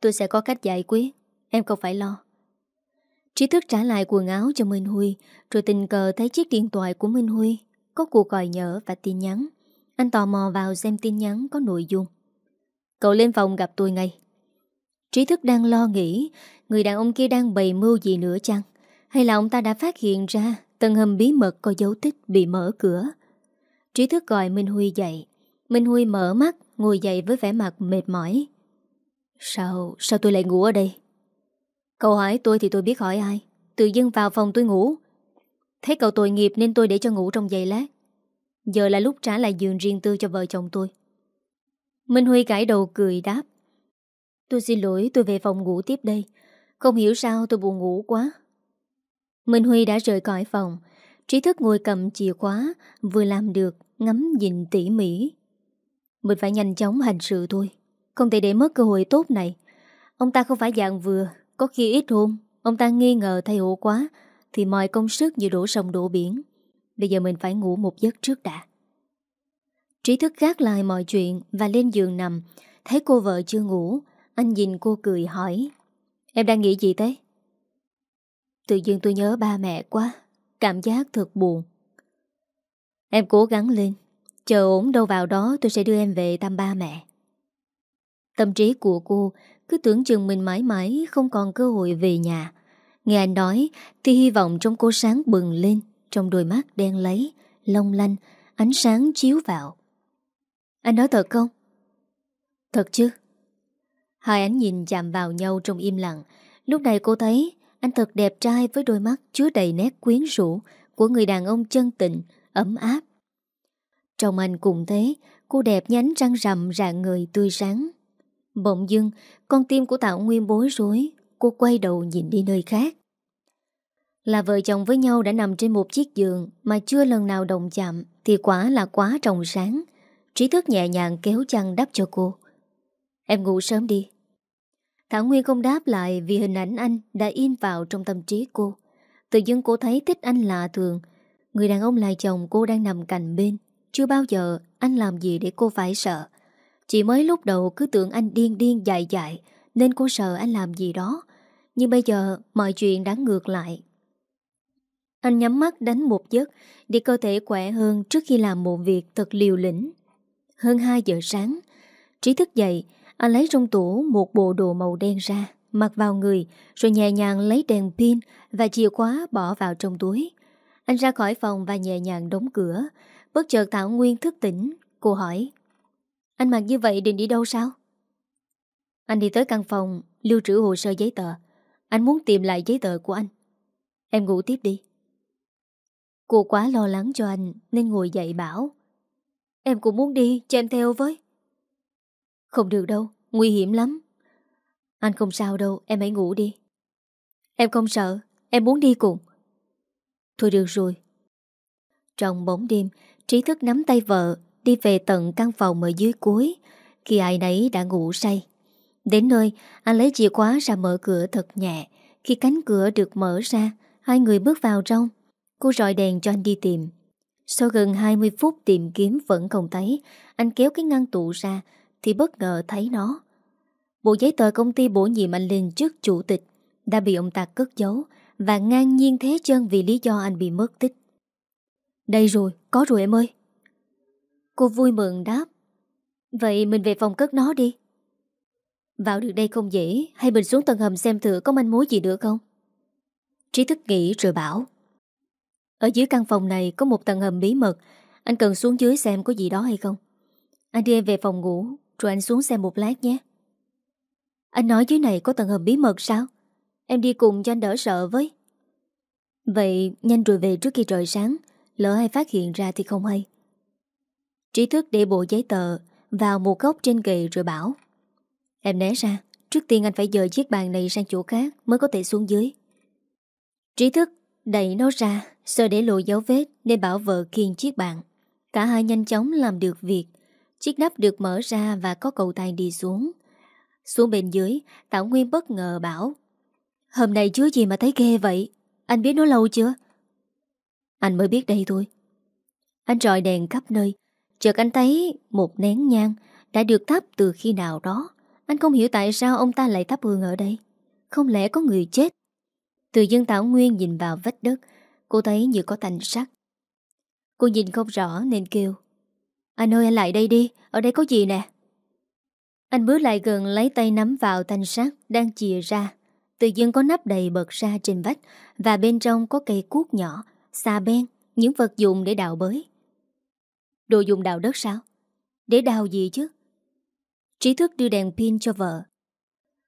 Tôi sẽ có cách giải quyết, Em không phải lo. Trí thức trả lại quần áo cho Minh Huy, Rồi tình cờ thấy chiếc điện thoại của Minh Huy Có cuộc gọi nhỡ và tin nhắn. Anh tò mò vào xem tin nhắn có nội dung. Cậu lên phòng gặp tôi ngay. Trí thức đang lo nghĩ, Người đàn ông kia đang bày mưu gì nữa chăng? Hay là ông ta đã phát hiện ra Tầng hầm bí mật có dấu tích bị mở cửa? Trí thức gọi Minh Huy dậy. Minh Huy mở mắt Ngồi dậy với vẻ mặt mệt mỏi. Sao, sao tôi lại ngủ ở đây? Cậu hỏi tôi thì tôi biết hỏi ai. Tự dưng vào phòng tôi ngủ. Thấy cậu tội nghiệp nên tôi để cho ngủ trong giày lát. Giờ là lúc trả lại giường riêng tư cho vợ chồng tôi. Minh Huy cãi đầu cười đáp. Tôi xin lỗi tôi về phòng ngủ tiếp đây. Không hiểu sao tôi buồn ngủ quá. Minh Huy đã rời khỏi phòng. Trí thức ngồi cầm chìa khóa Vừa làm được Ngắm nhìn tỉ mỉ. Mình phải nhanh chóng hành sự thôi Không thể để mất cơ hội tốt này Ông ta không phải dạng vừa Có khi ít hôn. Ông ta nghi ngờ thay hộ quá Thì mọi công sức như đổ sông đổ biển Bây giờ mình phải ngủ một giấc trước đã Trí thức gác lại mọi chuyện và lên giường nằm. Thấy cô vợ chưa ngủ, anh nhìn cô cười hỏi. Em đang nghĩ gì thế? Tự nhiên tôi nhớ ba mẹ quá, cảm giác thật buồn. Em cố gắng lên, chờ ổn đâu vào đó tôi sẽ đưa em về thăm ba mẹ. Tâm trí của cô cứ tưởng chừng mình mãi mãi không còn cơ hội về nhà. Nghe anh nói thì hy vọng trong cô sáng bừng lên, trong đôi mắt đen lấy, long lanh, ánh sáng chiếu vào. Anh nói thật không? Thật chứ? Hai ánh nhìn chạm vào nhau trong im lặng. Lúc này cô thấy anh thật đẹp trai với đôi mắt chứa đầy nét quyến rũ của người đàn ông chân tình, ấm áp. Trong anh cùng thế, cô đẹp nhánh răng rằm rạng người tươi sáng. Bỗng dưng, con tim của Tạo Nguyên bối rối, cô quay đầu nhìn đi nơi khác. Là vợ chồng với nhau đã nằm trên một chiếc giường mà chưa lần nào đồng chạm thì quả là quá trong sáng. Trí thức nhẹ nhàng kéo chăn đắp cho cô. Em ngủ sớm đi. Thảo Nguyên không đáp lại vì hình ảnh anh đã in vào trong tâm trí cô. Tự dưng cô thấy thích anh lạ thường. Người đàn ông là chồng cô đang nằm cạnh bên. Chưa bao giờ anh làm gì để cô phải sợ. Chỉ mới lúc đầu cứ tưởng anh điên điên dại dại nên cô sợ anh làm gì đó. Nhưng bây giờ mọi chuyện đã ngược lại. Anh nhắm mắt đánh một giấc để cơ thể khỏe hơn trước khi làm một việc thật liều lĩnh. Hơn 2 giờ sáng, Trí thức dậy, anh lấy trong tủ một bộ đồ màu đen ra, mặc vào người, rồi nhẹ nhàng lấy đèn pin và chìa khóa bỏ vào trong túi. Anh ra khỏi phòng và nhẹ nhàng đóng cửa. Bất chợt Thảo Nguyên thức tỉnh, cô hỏi. Anh mặc như vậy định đi đâu sao? Anh đi tới căn phòng, lưu trữ hồ sơ giấy tờ. Anh muốn tìm lại giấy tờ của anh. Em ngủ tiếp đi. Cô quá lo lắng cho anh nên ngồi dậy bảo. Em cũng muốn đi, cho em theo với. Không được đâu, nguy hiểm lắm. Anh không sao đâu, em hãy ngủ đi. Em không sợ, em muốn đi cùng. Thôi được rồi. Trong bóng đêm, trí thức nắm tay vợ, đi về tận căn phòng ở dưới cuối, khi ai nấy đã ngủ say. Đến nơi, anh lấy chìa khóa ra mở cửa thật nhẹ. Khi cánh cửa được mở ra, hai người bước vào trong. Cô rọi đèn cho anh đi tìm. Sau gần 20 phút tìm kiếm vẫn không thấy, anh kéo cái ngăn tủ ra, thì bất ngờ thấy nó. Bộ giấy tờ công ty bổ nhiệm anh lên trước chủ tịch đã bị ông ta cất giấu và ngang nhiên thế chân vì lý do anh bị mất tích. Đây rồi, có rồi em ơi. Cô vui mừng đáp. Vậy mình về phòng cất nó đi. Vào được đây không dễ, hay mình xuống tầng hầm xem thử có manh mối gì nữa không? Trí thức nghĩ rồi bảo. Ở dưới căn phòng này có một tầng hầm bí mật, anh cần xuống dưới xem có gì đó hay không. Anh đưa em về phòng ngủ, rồi anh xuống xem một lát nhé Anh nói dưới này có tầng hầm bí mật sao Em đi cùng cho anh đỡ sợ với Vậy nhanh rồi về trước khi trời sáng Lỡ ai phát hiện ra thì không hay Trí thức để bộ giấy tờ Vào một góc trên kệ rồi bảo Em né ra Trước tiên anh phải dời chiếc bàn này sang chỗ khác Mới có thể xuống dưới Trí thức đẩy nó ra Sợ để lộ dấu vết Nên bảo vợ kiên chiếc bàn Cả hai nhanh chóng làm được việc Chiếc nắp được mở ra và có cầu tay đi xuống. Xuống bên dưới, Tảo Nguyên bất ngờ bảo Hôm nay chứa gì mà thấy ghê vậy? Anh biết nó lâu chưa? Anh mới biết đây thôi. Anh rọi đèn khắp nơi. Chợt anh thấy một nén nhang đã được thắp từ khi nào đó. Anh không hiểu tại sao ông ta lại thắp hương ở đây. Không lẽ có người chết? Từ dân Tảo Nguyên nhìn vào vách đất, cô thấy như có thành sắc. Cô nhìn không rõ nên kêu. Anh ơi anh lại đây đi Ở đây có gì nè Anh bước lại gần lấy tay nắm vào thanh sắt Đang chìa ra Tự dưng có nắp đầy bật ra trên vách Và bên trong có cây cuốc nhỏ Xà ben Những vật dụng để đào bới. Đồ dùng đào đất sao? Để đào gì chứ? Trí thức đưa đèn pin cho vợ.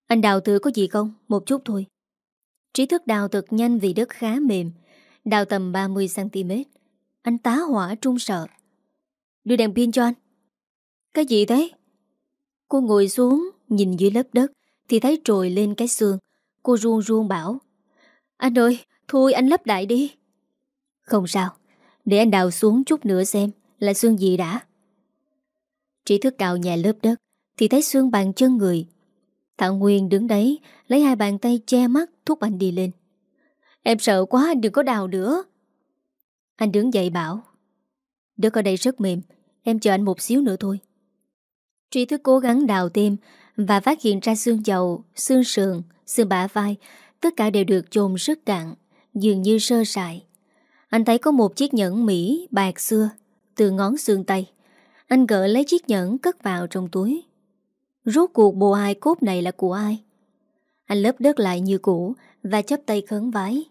Anh đào thử có gì không? Một chút thôi. Trí thức đào thật nhanh vì đất khá mềm, Đào tầm 30cm Anh tá hỏa trung sợ. Đưa đèn pin cho anh. Cái gì thế? Cô ngồi xuống, nhìn dưới lớp đất, Thì thấy trồi lên cái xương. Cô ruông ruông bảo, Anh ơi, thôi anh lấp đại đi. Không sao. Để anh đào xuống chút nữa xem Là xương gì đã. Trí thức cào nhẹ lớp đất Thì thấy xương bàn chân người. Thảo Nguyên đứng đấy Lấy hai bàn tay che mắt thúc anh đi lên. Em sợ quá anh đừng có đào nữa. Anh đứng dậy bảo. Đất ở đây rất mềm Em chờ anh một xíu nữa thôi. Trí thức cố gắng đào tim Và phát hiện ra xương dầu, xương sườn, xương bả vai Tất cả đều được chôn rất cạn Dường như sơ sài. Anh thấy có một chiếc nhẫn Mỹ, bạc xưa, Từ ngón xương tay. Anh gỡ lấy chiếc nhẫn cất vào trong túi. Rốt cuộc bộ hài cốt này là của ai? Anh lấp đất lại như cũ Và chấp tay khấn vái.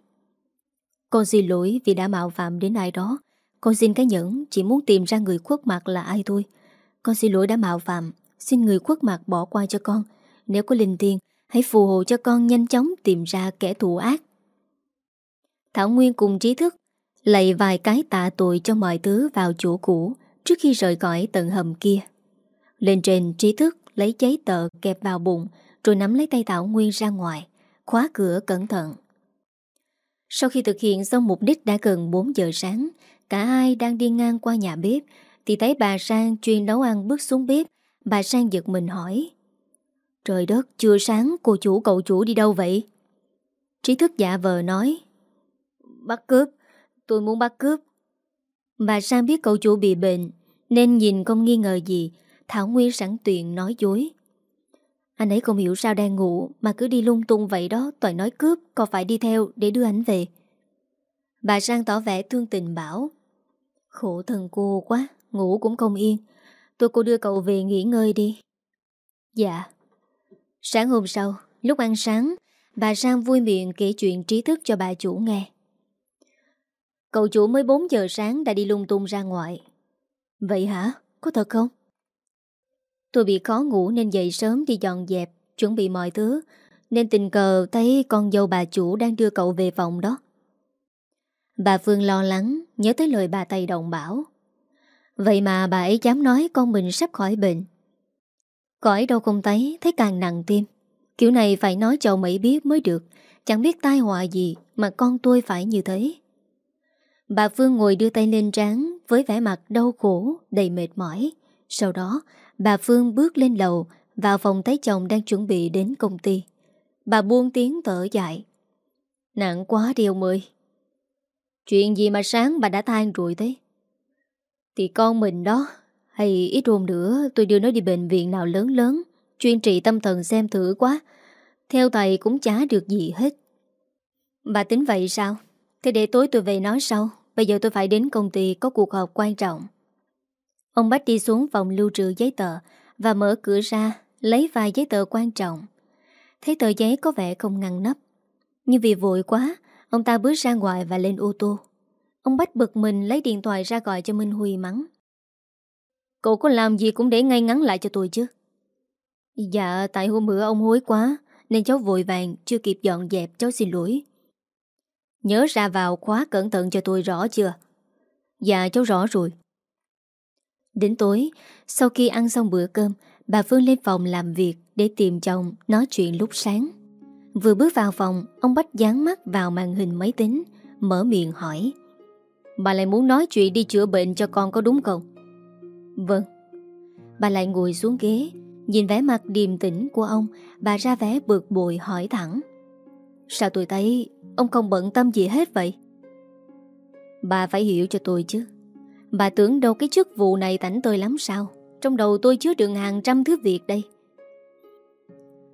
Con xin lỗi vì đã mạo phạm đến ai đó. Con xin cái nhẫn, Chỉ muốn tìm ra người khuất mặt là ai thôi. Con xin lỗi đã mạo phạm. Xin người khuất mặt bỏ qua cho con. Nếu có linh tiên Hãy phù hộ cho con nhanh chóng tìm ra kẻ thù ác. Thảo Nguyên cùng trí thức Lạy vài cái tạ tội cho mọi thứ vào chỗ cũ Trước khi rời khỏi tận hầm kia. Lên trên trí thức Lấy giấy tờ kẹp vào bụng Rồi nắm lấy tay Thảo Nguyên ra ngoài Khóa cửa cẩn thận. Sau khi thực hiện xong mục đích đã gần 4 giờ sáng Cả hai đang đi ngang qua nhà bếp Thì thấy bà Sang chuyên nấu ăn bước xuống bếp. Bà Sang giật mình hỏi Trời đất, chưa sáng cô chủ cậu chủ đi đâu vậy? Trí thức dạ vờ nói Bắt cướp, tôi muốn bắt cướp. Bà Sang biết cậu chủ bị bệnh, Nên nhìn không nghi ngờ gì, Thảo Nguyên sẵn tiện nói dối. Anh ấy không hiểu sao đang ngủ Mà cứ đi lung tung vậy đó, Toàn nói cướp, còn phải đi theo để đưa anh về. Bà Sang tỏ vẻ thương tình bảo, Khổ thân cô quá, Ngủ cũng không yên. Tôi cô đưa cậu về nghỉ ngơi đi. Dạ. Sáng hôm sau, Lúc ăn sáng, Bà Sang vui miệng kể chuyện trí thức cho bà chủ nghe. Cậu chủ mới 4 giờ sáng đã đi lung tung ra ngoài. Vậy hả? Có thật không? Tôi bị khó ngủ nên dậy sớm đi dọn dẹp, Chuẩn bị mọi thứ. Nên tình cờ thấy con dâu bà chủ đang đưa cậu về phòng đó. Bà Phương lo lắng, Nhớ tới lời bà Tây Đồng bảo. Vậy mà bà ấy dám nói con mình sắp khỏi bệnh. Cõi đâu không thấy Thấy càng nặng tim. Kiểu này phải nói cho Mỹ biết mới được. Chẳng biết tai họa gì Mà con tôi phải như thế. Bà Phương ngồi đưa tay lên trán Với vẻ mặt đau khổ, Đầy mệt mỏi. Sau đó, bà Phương bước lên lầu, Vào phòng thấy chồng đang chuẩn bị đến công ty. Bà buông tiếng thở dài. Nặng quá đi ông ơi. Chuyện gì mà sáng bà đã than rồi thế? Thì con mình đó, Hay ít hôm nữa tôi đưa nó đi bệnh viện nào lớn lớn, Chuyên trị tâm thần xem thử quá. Theo thầy cũng chả được gì hết. Bà tính vậy sao? Thế để tối tôi về nói sau. Bây giờ tôi phải đến công ty có cuộc họp quan trọng. Ông Bách đi xuống phòng lưu trữ giấy tờ Và mở cửa ra, Lấy vài giấy tờ quan trọng. Thấy tờ giấy có vẻ không ngăn nắp. Nhưng vì vội quá, Ông ta bước ra ngoài và lên ô tô. Ông Bách bực mình lấy điện thoại ra gọi cho Minh Huy mắng. Cậu có làm gì cũng để ngay ngắn lại cho tôi chứ. Dạ tại hôm bữa ông hối quá, Nên cháu vội vàng chưa kịp dọn dẹp, cháu xin lỗi. Nhớ ra vào khóa cẩn thận cho tôi rõ chưa? Dạ cháu rõ rồi. Đến tối, Sau khi ăn xong bữa cơm, Bà Phương lên phòng làm việc Để tìm chồng, nói chuyện lúc sáng. Vừa bước vào phòng, Ông Bách dán mắt vào màn hình máy tính, Mở miệng hỏi. Bà lại muốn nói chuyện đi chữa bệnh cho con có đúng không? Vâng. Bà lại ngồi xuống ghế, Nhìn vẻ mặt điềm tĩnh của ông, Bà ra vẻ bực bội hỏi thẳng. Sao tôi thấy Ông không bận tâm gì hết vậy. Bà phải hiểu cho tôi chứ. Bà tưởng đâu cái chức vụ này tảnh tôi lắm sao? Trong đầu tôi chứa đựng hàng trăm thứ việc đây.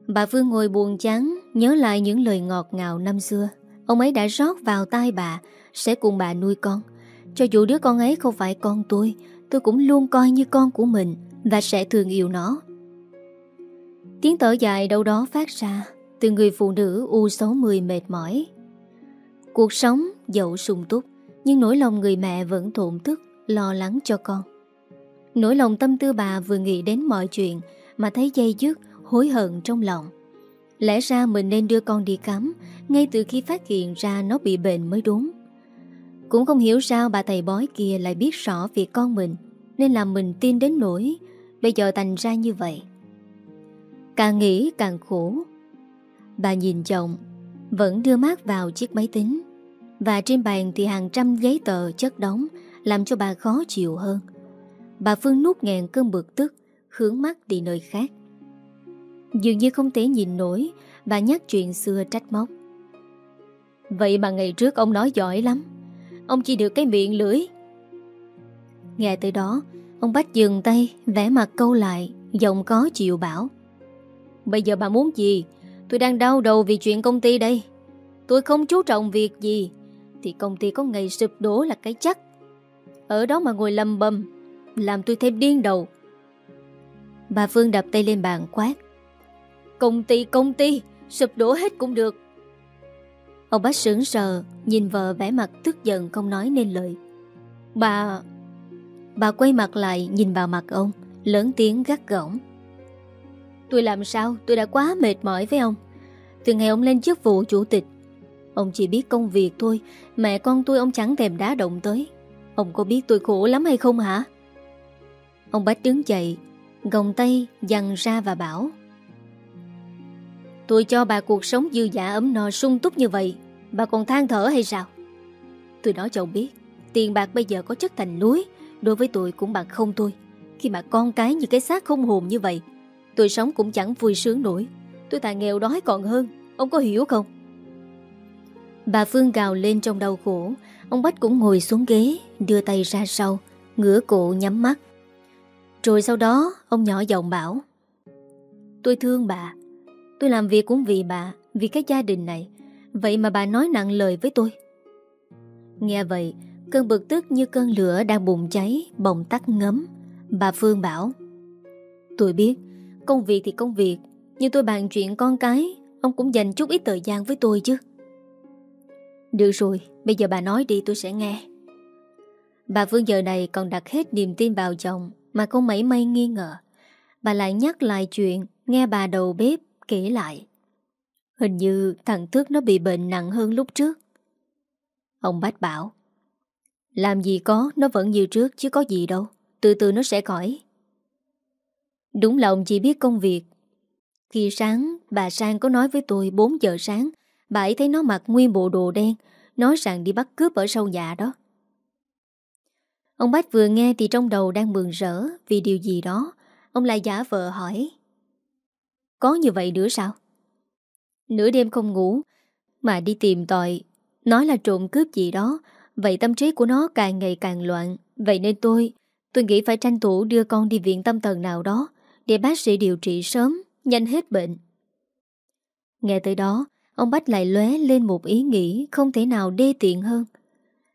Bà Phương ngồi buồn chán, Nhớ lại những lời ngọt ngào năm xưa. Ông ấy đã rót vào tai bà, Sẽ cùng bà nuôi con. Cho dù đứa con ấy không phải con tôi Tôi cũng luôn coi như con của mình Và sẽ thường yêu nó. Tiếng thở dài đâu đó phát ra Từ người phụ nữ U60 mệt mỏi. Cuộc sống dẫu sung túc, Nhưng nỗi lòng người mẹ vẫn thổn thức Lo lắng cho con. Nỗi lòng tâm tư bà vừa nghĩ đến mọi chuyện Mà thấy dây dứt, Hối hận trong lòng. Lẽ ra mình nên đưa con đi khám, Ngay từ khi phát hiện ra nó bị bệnh mới đúng. Cũng không hiểu sao bà thầy bói kia lại biết rõ việc con mình, Nên làm mình tin đến nỗi Bây giờ thành ra như vậy. Càng nghĩ càng khổ. Bà nhìn chồng vẫn đưa mắt vào chiếc máy tính. Và trên bàn thì hàng trăm giấy tờ chất đóng, Làm cho bà khó chịu hơn. Bà Phương nuốt ngàn cơn bực tức, Hướng mắt đi nơi khác. Dường như không thể nhìn nổi, Bà nhắc chuyện xưa trách móc. Vậy mà ngày trước ông nói giỏi lắm, Ông chỉ được cái miệng lưỡi. Nghe tới đó, Ông Bách dừng tay, vẽ mặt câu lại, Giọng có chịu bảo, Bây giờ bà muốn gì? Tôi đang đau đầu vì chuyện công ty đây. Tôi không chú trọng việc gì, Thì công ty có ngày sụp đổ là cái chắc. Ở đó mà ngồi lầm bầm, Làm tôi thêm điên đầu. Bà Phương đập tay lên bàn quát. Công ty công ty, Sụp đổ hết cũng được. Ông bác sững sờ, Nhìn vợ vẻ mặt tức giận, không nói nên lời. Bà Bà quay mặt lại, nhìn vào mặt ông, Lớn tiếng gắt gỏng. Tôi làm sao? Tôi đã quá mệt mỏi với ông Từ ngày ông lên chức vụ chủ tịch, Ông chỉ biết công việc thôi. Mẹ con tôi ông chẳng thèm đá động tới. Ông có biết tôi khổ lắm hay không hả? Ông Bách đứng dậy, Gồng tay, dằn ra và bảo, Tôi cho bà cuộc sống dư giả ấm no sung túc như vậy, Bà còn than thở hay sao? Tôi nói cho ông biết, Tiền bạc bây giờ có chất thành núi, Đối với tôi cũng bằng không thôi. Khi mà con cái như cái xác không hồn như vậy Tôi sống cũng chẳng vui sướng nổi. Tôi thà nghèo đói còn hơn. Ông có hiểu không? Bà Phương gào lên trong đau khổ. Ông Bách cũng ngồi xuống ghế, Đưa tay ra sau, Ngửa cổ nhắm mắt. Rồi sau đó, ông nhỏ giọng bảo, Tôi thương bà. Tôi làm việc cũng vì bà, Vì cái gia đình này. Vậy mà bà nói nặng lời với tôi. Nghe vậy, Cơn bực tức như cơn lửa đang bùng cháy, Bồng tắt ngấm. Bà Phương bảo, Tôi biết Công việc thì công việc, Nhưng tôi bàn chuyện con cái, Ông cũng dành chút ít thời gian với tôi chứ. Được rồi, Bây giờ bà nói đi, tôi sẽ nghe. Bà Phương giờ này còn đặt hết niềm tin vào chồng Mà không mấy may nghi ngờ. Bà lại nhắc lại chuyện Nghe bà đầu bếp kể lại. Hình như thằng Thức nó bị bệnh nặng hơn lúc trước. Ông Bách bảo, Làm gì có, Nó vẫn như trước chứ có gì đâu, Từ từ nó sẽ khỏi. Đúng là ông chỉ biết công việc. Khi sáng, bà Sang có nói với tôi 4 giờ sáng, Bà ấy thấy nó mặc nguyên bộ đồ đen, Nói rằng đi bắt cướp ở sau nhà đó. Ông Bách vừa nghe thì trong đầu đang mừng rỡ Vì điều gì đó, Ông lại giả vờ hỏi, Có như vậy nữa sao? Nửa đêm không ngủ, Mà đi tìm tội Nói là trộm cướp gì đó, Vậy tâm trí của nó càng ngày càng loạn, Vậy nên tôi Tôi nghĩ phải tranh thủ đưa con đi viện tâm thần nào đó để bác sĩ điều trị sớm, Nhanh hết bệnh. Nghe tới đó, Ông Bách lại lóe lên một ý nghĩ Không thể nào đê tiện hơn.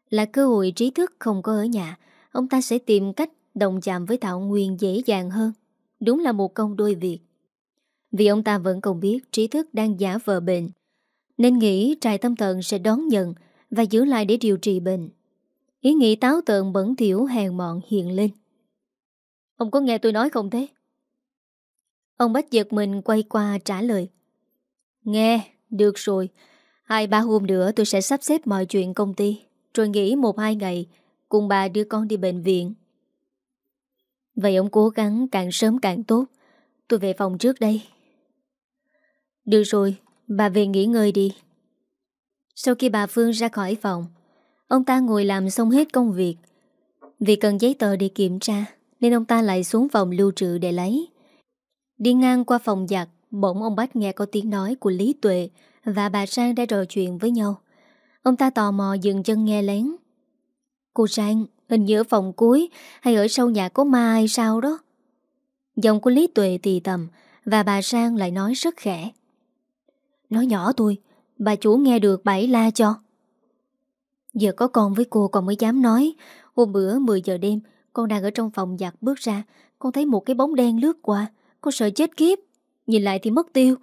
Là cơ hội trí thức không có ở nhà, Ông ta sẽ tìm cách đồng chạm với Thảo Nguyên dễ dàng hơn. Đúng là một công đôi việc. Vì ông ta vẫn còn biết trí thức đang giả vờ bệnh, Nên nghĩ trại tâm thần sẽ đón nhận Và giữ lại để điều trị bệnh. Ý nghĩ táo tợn bẩn thiểu hèn mọn hiện lên. Ông có nghe tôi nói không thế? Ông Bách giật mình quay qua trả lời. Nghe, được rồi. Hai ba hôm nữa tôi sẽ sắp xếp mọi chuyện công ty Rồi nghỉ một hai ngày Cùng bà đưa con đi bệnh viện. Vậy ông cố gắng càng sớm càng tốt. Tôi về phòng trước đây. Được rồi Bà về nghỉ ngơi đi. Sau khi bà Phương ra khỏi phòng Ông ta ngồi làm xong hết công việc. Vì cần giấy tờ để kiểm tra Nên ông ta lại xuống phòng lưu trữ để lấy. Đi ngang qua phòng giặt Bỗng ông Bách nghe có tiếng nói của Lý Tuệ Và bà Sang đã trò chuyện với nhau. Ông ta tò mò dừng chân nghe lén. Cô Sang, Hình như ở phòng cuối Hay ở sau nhà có ma hay sao đó? Giọng của Lý Tuệ thì tầm Và bà Sang lại nói rất khẽ. Nói nhỏ tôi Bà chủ nghe được bảy la cho. Giờ có con với cô còn mới dám nói. Hôm bữa 10 giờ đêm, Con đang ở trong phòng giặt bước ra, Con thấy một cái bóng đen lướt qua. Con sợ chết kiếp. Nhìn lại thì mất tiêu.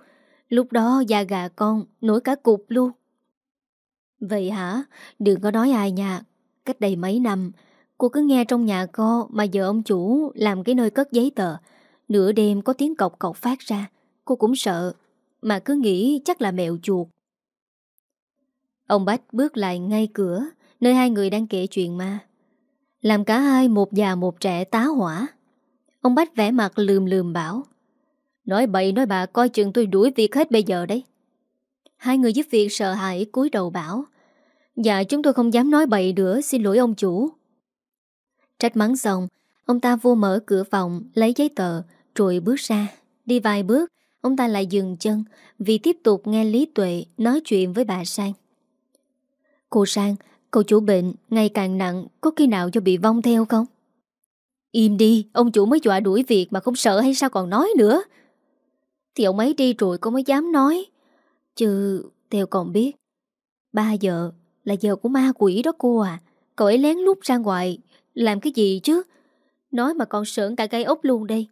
Lúc đó da gà con nổi cả cục luôn. Vậy hả? Đừng có nói ai nha. Cách đây mấy năm, Cô cứ nghe trong nhà co Mà giờ ông chủ làm cái nơi cất giấy tờ. Nửa đêm có tiếng cọc cọc phát ra. Cô cũng sợ, Mà cứ nghĩ chắc là mèo chuột. Ông Bách bước lại ngay cửa, Nơi hai người đang kể chuyện ma Làm cả hai một già một trẻ tá hỏa. Ông Bách vẽ mặt lườm lườm bảo, Nói bậy nói bà coi chừng tôi đuổi việc hết bây giờ đấy. Hai người giúp việc sợ hãi, cúi đầu bảo Dạ chúng tôi không dám nói bậy nữa, Xin lỗi ông chủ. Trách mắng xong, Ông ta vô mở cửa phòng, Lấy giấy tờ, Rồi bước ra. Đi vài bước, Ông ta lại dừng chân Vì tiếp tục nghe Lý Tuệ Nói chuyện với bà Sang. Cô Sang, Cậu chủ bệnh, Ngày càng nặng, Có khi nào cho bị vong theo không? Im đi, ông chủ mới dọa đuổi việc mà không sợ hay sao còn nói nữa. Thì ông ấy đi rồi cô mới dám nói. Chứ theo còn biết, ba giờ là giờ của ma quỷ đó cô à. Cậu ấy lén lút ra ngoài, làm cái gì chứ? Nói mà còn sợn cả cây ốc luôn đây.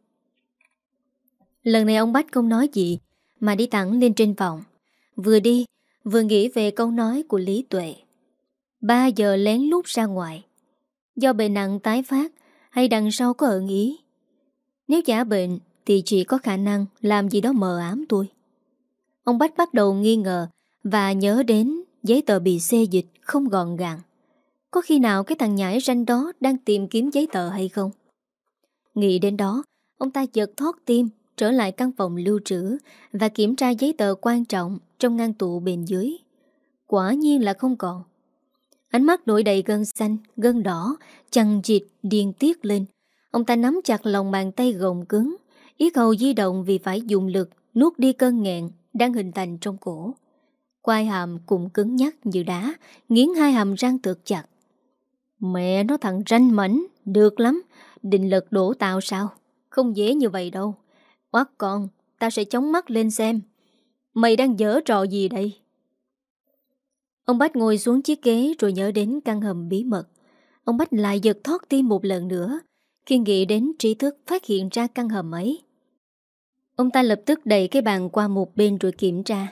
Lần này ông Bách không nói gì, mà đi thẳng lên trên phòng. Vừa đi, vừa nghĩ về câu nói của Lý Tuệ. Ba giờ lén lút ra ngoài. Do bệnh nặng tái phát hay đằng sau có ẩn ý. Nếu giả bệnh thì chỉ có khả năng làm gì đó mờ ám tôi. Ông Bách bắt đầu nghi ngờ và nhớ đến giấy tờ bị xê dịch không gọn gàng. Có khi nào cái thằng nhãi ranh đó đang tìm kiếm giấy tờ hay không? Nghĩ đến đó, ông ta giật thoát tim trở lại căn phòng lưu trữ và kiểm tra giấy tờ quan trọng trong ngăn tủ bên dưới. Quả nhiên là không còn. Ánh mắt nổi đầy gân xanh, gân đỏ, chằng chịt, điên tiết lên. Ông ta nắm chặt lòng bàn tay gồng cứng, yết hầu di động vì phải dùng lực nuốt đi cơn nghẹn đang hình thành trong cổ. Quai hàm cũng cứng nhắc như đá, nghiến hai hàm răng tược chặt. Mẹ nó thằng ranh mảnh, được lắm, định lực đổ tạo sao? Không dễ như vậy đâu. Quát con, tao sẽ chống mắt lên xem. Mày đang dở trò gì đây? Ông Bách ngồi xuống chiếc ghế rồi nhớ đến căn hầm bí mật. Ông Bách lại giật thoát tim một lần nữa khi nghĩ đến trí thức phát hiện ra căn hầm ấy. Ông ta lập tức đẩy cái bàn qua một bên rồi kiểm tra.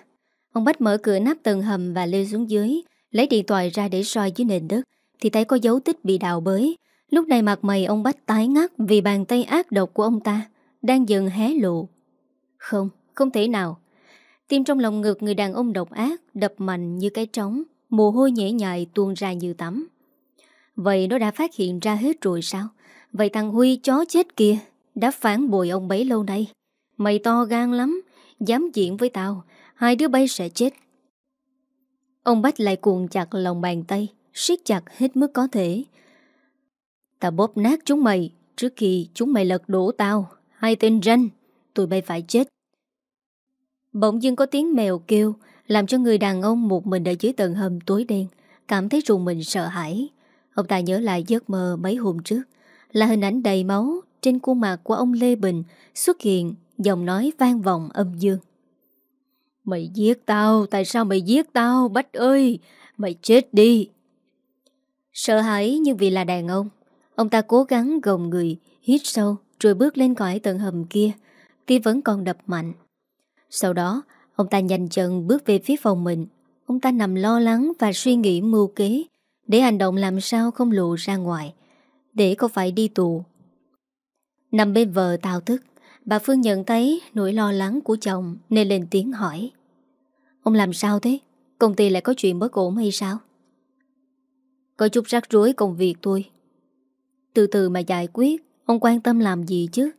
Ông Bách mở cửa nắp tầng hầm và leo xuống dưới, lấy điện thoại ra để soi dưới nền đất, thì thấy có dấu tích bị đào bới. Lúc này mặt mày ông Bách tái ngắt vì bàn tay ác độc của ông ta đang dần hé lộ. Không, không thể nào. Tim trong lòng ngực người đàn ông độc ác đập mạnh như cái trống, mồ hôi nhễ nhại tuôn ra như tắm. Vậy nó đã phát hiện ra hết rồi sao? Vậy thằng Huy chó chết kia đã phản bội ông bấy lâu nay. Mày to gan lắm, dám diện với tao, hai đứa bay sẽ chết. Ông Bách lại cuộn chặt lòng bàn tay, siết chặt hết mức có thể. Tao bóp nát chúng mày, trước khi chúng mày lật đổ tao, hai tên ranh, tụi bay phải chết. Bỗng dưng có tiếng mèo kêu, làm cho người đàn ông một mình ở dưới tầng hầm tối đen, cảm thấy rùng mình sợ hãi. Ông ta nhớ lại giấc mơ mấy hôm trước, là hình ảnh đầy máu trên khuôn mặt của ông Lê Bình xuất hiện, giọng nói vang vọng âm dương. Mày giết tao, tại sao mày giết tao, Bách ơi, mày chết đi. Sợ hãi nhưng vì là đàn ông, ông ta cố gắng gồng người, hít sâu rồi bước lên cõi tầng hầm kia, tuy vẫn còn đập mạnh. Sau đó, ông ta nhanh chân bước về phía phòng mình. Ông ta nằm lo lắng và suy nghĩ mưu kế để hành động làm sao không lộ ra ngoài, để có phải đi tù. Nằm bên vợ tào thức, bà Phương nhận thấy nỗi lo lắng của chồng nên lên tiếng hỏi. Ông làm sao thế? Công ty lại có chuyện bất ổn hay sao? Có chút rắc rối công việc thôi. Từ từ mà giải quyết, ông quan tâm làm gì chứ?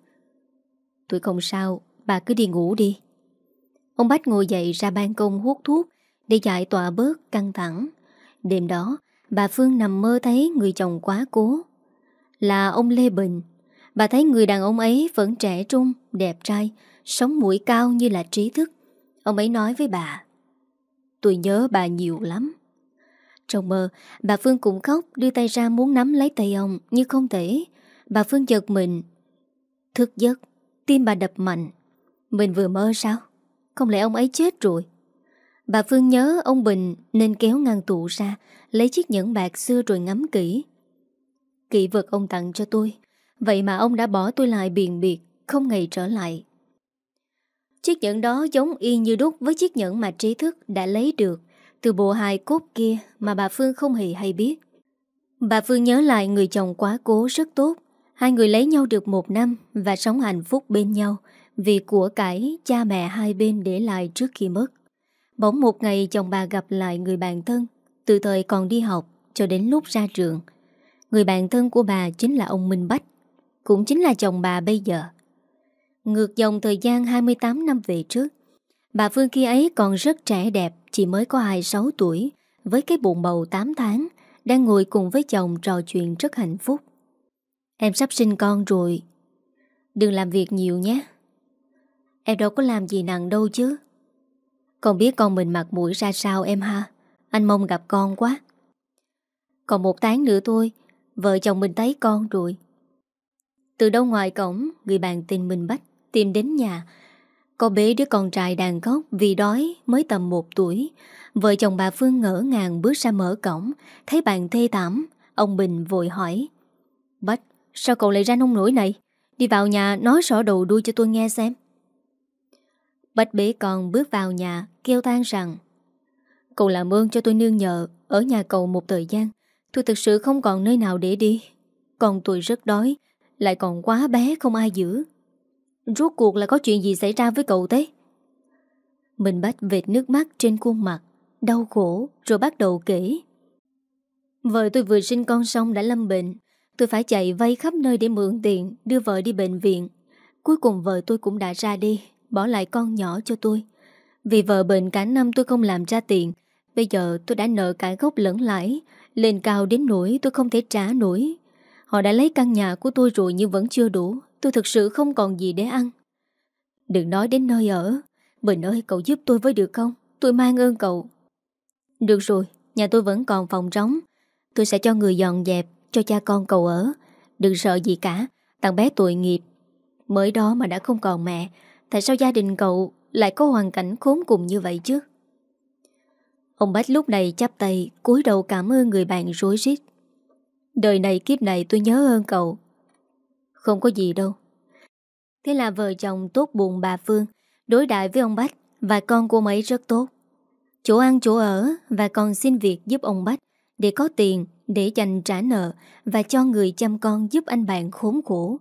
Tôi không sao, bà cứ đi ngủ đi. Ông Bách ngồi dậy ra ban công hút thuốc để giải tỏa bớt căng thẳng. Đêm đó, bà Phương nằm mơ thấy người chồng quá cố. Là ông Lê Bình. Bà thấy người đàn ông ấy vẫn trẻ trung, đẹp trai, sống mũi cao như là trí thức. Ông ấy nói với bà. Tôi nhớ bà nhiều lắm. Trong mơ, bà Phương cũng khóc đưa tay ra muốn nắm lấy tay ông nhưng không thể. Bà Phương giật mình. Thức giấc, tim bà đập mạnh. Mình vừa mơ sao? Không lẽ ông ấy chết rồi? Bà Phương nhớ ông Bình Nên kéo ngăn tủ ra, Lấy chiếc nhẫn bạc xưa rồi ngắm kỹ. Kỷ vật ông tặng cho tôi, Vậy mà ông đã bỏ tôi lại biền biệt, Không ngày trở lại. Chiếc nhẫn đó giống y như đúc Với chiếc nhẫn mà trí thức đã lấy được Từ bộ hài cốt kia Mà bà Phương không hề hay biết. Bà Phương nhớ lại người chồng quá cố rất tốt, Hai người lấy nhau được một năm Và sống hạnh phúc bên nhau vì của cải cha mẹ hai bên để lại trước khi mất. Bỗng một ngày chồng bà gặp lại người bạn thân, từ thời còn đi học cho đến lúc ra trường. Người bạn thân của bà chính là ông Minh Bách, cũng chính là chồng bà bây giờ. Ngược dòng thời gian 28 năm về trước, bà Phương khi ấy còn rất trẻ đẹp, chỉ mới có 26 tuổi, với cái bụng bầu 8 tháng, đang ngồi cùng với chồng trò chuyện rất hạnh phúc. Em sắp sinh con rồi, đừng làm việc nhiều nhé. Em đâu có làm gì nặng đâu chứ. Con biết con mình mặt mũi ra sao em ha? Anh mong gặp con quá. Còn một tháng nữa thôi, Vợ chồng mình thấy con rồi. Từ đâu ngoài cổng, Người bạn tình mình Bách Tìm đến nhà. Cô bế đứa con trai đàn khóc Vì đói mới tầm một tuổi. Vợ chồng bà Phương ngỡ ngàng bước ra mở cổng, Thấy bạn thê thảm. Ông Bình vội hỏi, Bách, sao cậu lại ra nông nổi này? Đi vào nhà nói rõ đầu đuôi cho tôi nghe xem. Bách bế con bước vào nhà, Kêu than rằng, Cậu làm ơn cho tôi nương nhờ, Ở nhà cậu một thời gian. Tôi thực sự không còn nơi nào để đi. Còn tôi rất đói, Lại còn quá bé không ai giữ. Rốt cuộc là có chuyện gì xảy ra với cậu thế? Mình bách vệt nước mắt trên khuôn mặt, Đau khổ, Rồi bắt đầu kể. Vợ tôi vừa sinh con xong đã lâm bệnh. Tôi phải chạy vay khắp nơi để mượn tiền, Đưa vợ đi bệnh viện. Cuối cùng vợ tôi cũng đã ra đi. Bỏ lại con nhỏ cho tôi. Vì vợ bệnh cả năm tôi không làm ra tiền, Bây giờ tôi đã nợ cả gốc lẫn lãi, Lên cao đến nỗi tôi không thể trả nổi. Họ đã lấy căn nhà của tôi rồi nhưng vẫn chưa đủ, Tôi thực sự không còn gì để ăn. Đừng nói đến nơi ở, Bình ơi, cậu giúp tôi với được không? Tôi mang ơn cậu. Được rồi, Nhà tôi vẫn còn phòng trống. Tôi sẽ cho người dọn dẹp, Cho cha con cậu ở. Đừng sợ gì cả, Thằng bé tội nghiệp. Mới đó mà đã không còn mẹ Tại sao gia đình cậu lại có hoàn cảnh khốn cùng như vậy chứ? Ông Bách lúc này chắp tay, cúi đầu cảm ơn người bạn rối rít. Đời này kiếp này tôi nhớ ơn cậu. Không có gì đâu. Thế là vợ chồng tốt buồn bà Phương, Đối đại với ông Bách Và con cô ấy rất tốt. Chỗ ăn, chỗ ở Và còn xin việc giúp ông Bách Để có tiền để dành trả nợ Và cho người chăm con giúp anh bạn khốn khổ.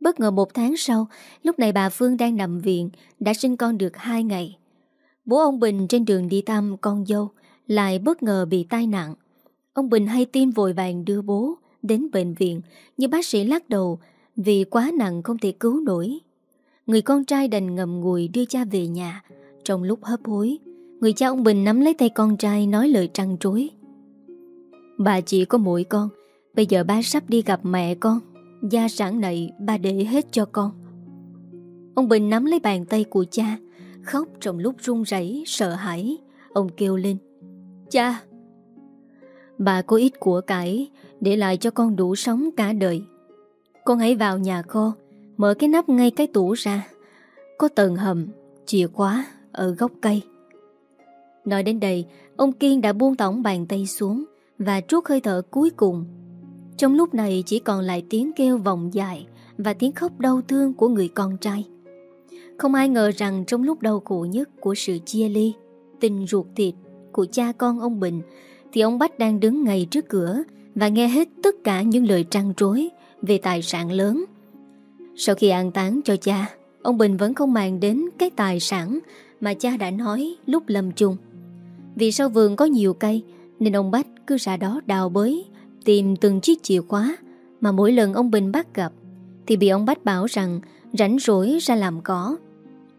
Bất ngờ một tháng sau, Lúc này bà Phương đang nằm viện, Đã sinh con được 2 ngày. Bố ông Bình trên đường đi thăm con dâu, Lại bất ngờ bị tai nạn. Ông Bình hay tin vội vàng đưa bố Đến bệnh viện, Nhưng bác sĩ lắc đầu Vì quá nặng không thể cứu nổi. Người con trai đành ngầm ngùi đưa cha về nhà. Trong lúc hấp hối, Người cha ông Bình nắm lấy tay con trai Nói lời trăng trối. Bà chỉ có mỗi con, Bây giờ ba sắp đi gặp mẹ con. Gia sản này ba để hết cho con. Ông Bình nắm lấy bàn tay của cha, Khóc trong lúc run rẩy, sợ hãi. Ông kêu lên, Cha, Bà có ít của cải, Để lại cho con đủ sống cả đời. Con hãy vào nhà kho, Mở cái nắp ngay cái tủ ra. Có tầng hầm, Chìa khóa ở gốc cây. Nói đến đây, Ông Kiên đã buông tỏng bàn tay xuống Và trút hơi thở cuối cùng trong lúc này chỉ còn lại tiếng kêu vọng dài Và tiếng khóc đau thương của người con trai. Không ai ngờ rằng trong lúc đau khổ nhất Của sự chia ly, Tình ruột thịt của cha con ông Bình, Thì ông Bách đang đứng ngay trước cửa Và nghe hết tất cả những lời trăn trối Về tài sản lớn. Sau khi an táng cho cha, Ông Bình vẫn không màng đến cái tài sản Mà cha đã nói lúc lâm chung. Vì sau vườn có nhiều cây, Nên ông Bách cứ ra đó đào bới Tìm từng chiếc chìa khóa Mà mỗi lần ông Bình bắt gặp Thì bị ông Bách bảo rằng Rảnh rỗi ra làm cỏ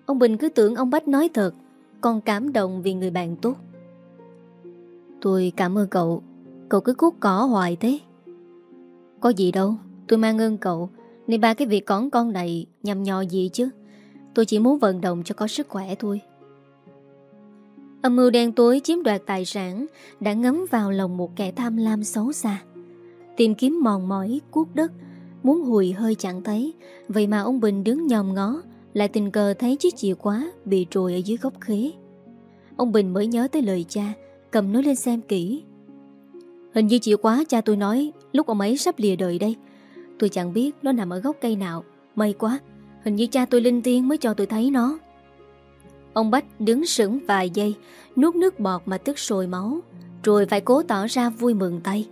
Ông Bình cứ tưởng ông Bách nói thật, Còn cảm động vì người bạn tốt. Tôi cảm ơn cậu Cậu cứ cút cỏ hoài thế. Có gì đâu, Tôi mang ơn cậu, Nên ba cái việc con con này nhằm nhò gì chứ? Tôi chỉ muốn vận động cho có sức khỏe thôi. Âm mưu đen tối chiếm đoạt tài sản Đã ngấm vào lòng một kẻ tham lam xấu xa. Tìm kiếm mòn mỏi cuốc đất, Muốn hùi hơi chẳng thấy. Vậy mà ông Bình đứng nhòm ngó, Lại tình cờ thấy chiếc chìa khóa Bị trùi ở dưới góc khế. Ông Bình mới nhớ tới lời cha, Cầm nó lên xem kỹ. Hình như chìa khóa cha tôi nói Lúc ông ấy sắp lìa đời đây. Tôi chẳng biết nó nằm ở gốc cây nào, May quá, Hình như cha tôi linh tiên mới cho tôi thấy nó. Ông Bách đứng sững vài giây, Nuốt nước bọt mà tức sôi máu, Rồi phải cố tỏ ra vui mừng tay.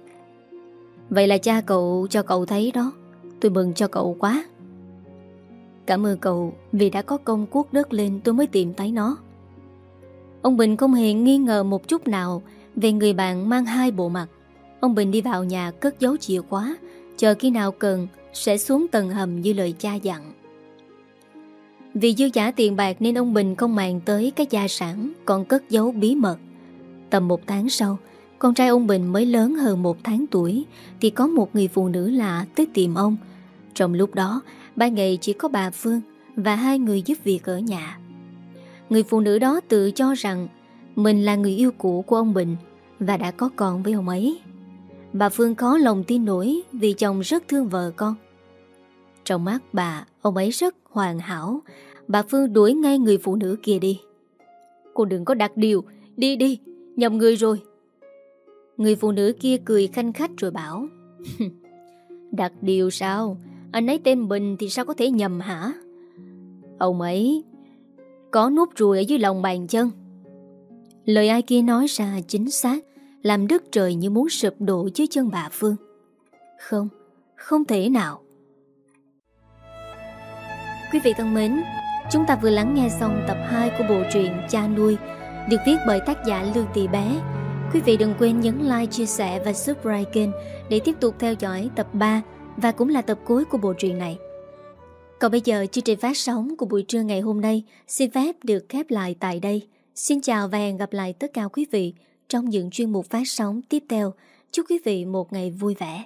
Vậy là cha cậu cho cậu thấy đó. Tôi mừng cho cậu quá. Cảm ơn cậu Vì đã có công cuốc đất lên tôi mới tìm thấy nó. Ông Bình không hề nghi ngờ một chút nào Về người bạn mang hai bộ mặt. Ông Bình đi vào nhà cất giấu chìa khóa, Chờ khi nào cần Sẽ xuống tầng hầm như lời cha dặn. Vì dư giả tiền bạc Nên ông Bình không màng tới cái gia sản Còn cất giấu bí mật. Tầm một tháng sau con trai ông Bình mới lớn hơn một tháng tuổi Thì có một người phụ nữ lạ tới tìm ông Trong lúc đó Ba ngày chỉ có bà Phương Và hai người giúp việc ở nhà Người phụ nữ đó tự cho rằng Mình là người yêu cũ của ông Bình Và đã có con với ông ấy Bà Phương khó lòng tin nổi Vì chồng rất thương vợ con Trong mắt bà, ông ấy rất hoàn hảo. Bà Phương đuổi ngay người phụ nữ kia đi. Cô đừng có đặt điều, đi đi, nhầm người rồi. Người phụ nữ kia cười khanh khách rồi bảo Đặt điều sao? Anh ấy tên Bình thì sao có thể nhầm hả? Ông ấy Có nút ruồi ở dưới lòng bàn chân. Lời ai kia nói ra chính xác, Làm đất trời như muốn sụp đổ dưới chân bà Phương. Không Không thể nào. Quý vị thân mến, Chúng ta vừa lắng nghe xong tập 2 của bộ truyện Cha nuôi, Được viết bởi tác giả Lương Tị Bé. Quý vị đừng quên nhấn like, chia sẻ và subscribe kênh để tiếp tục theo dõi tập 3 và cũng là tập cuối của bộ truyện này. Còn bây giờ chương trình phát sóng của buổi trưa ngày hôm nay xin phép được khép lại tại đây. Xin chào và hẹn gặp lại tất cả quý vị trong những chuyên mục phát sóng tiếp theo. Chúc quý vị một ngày vui vẻ.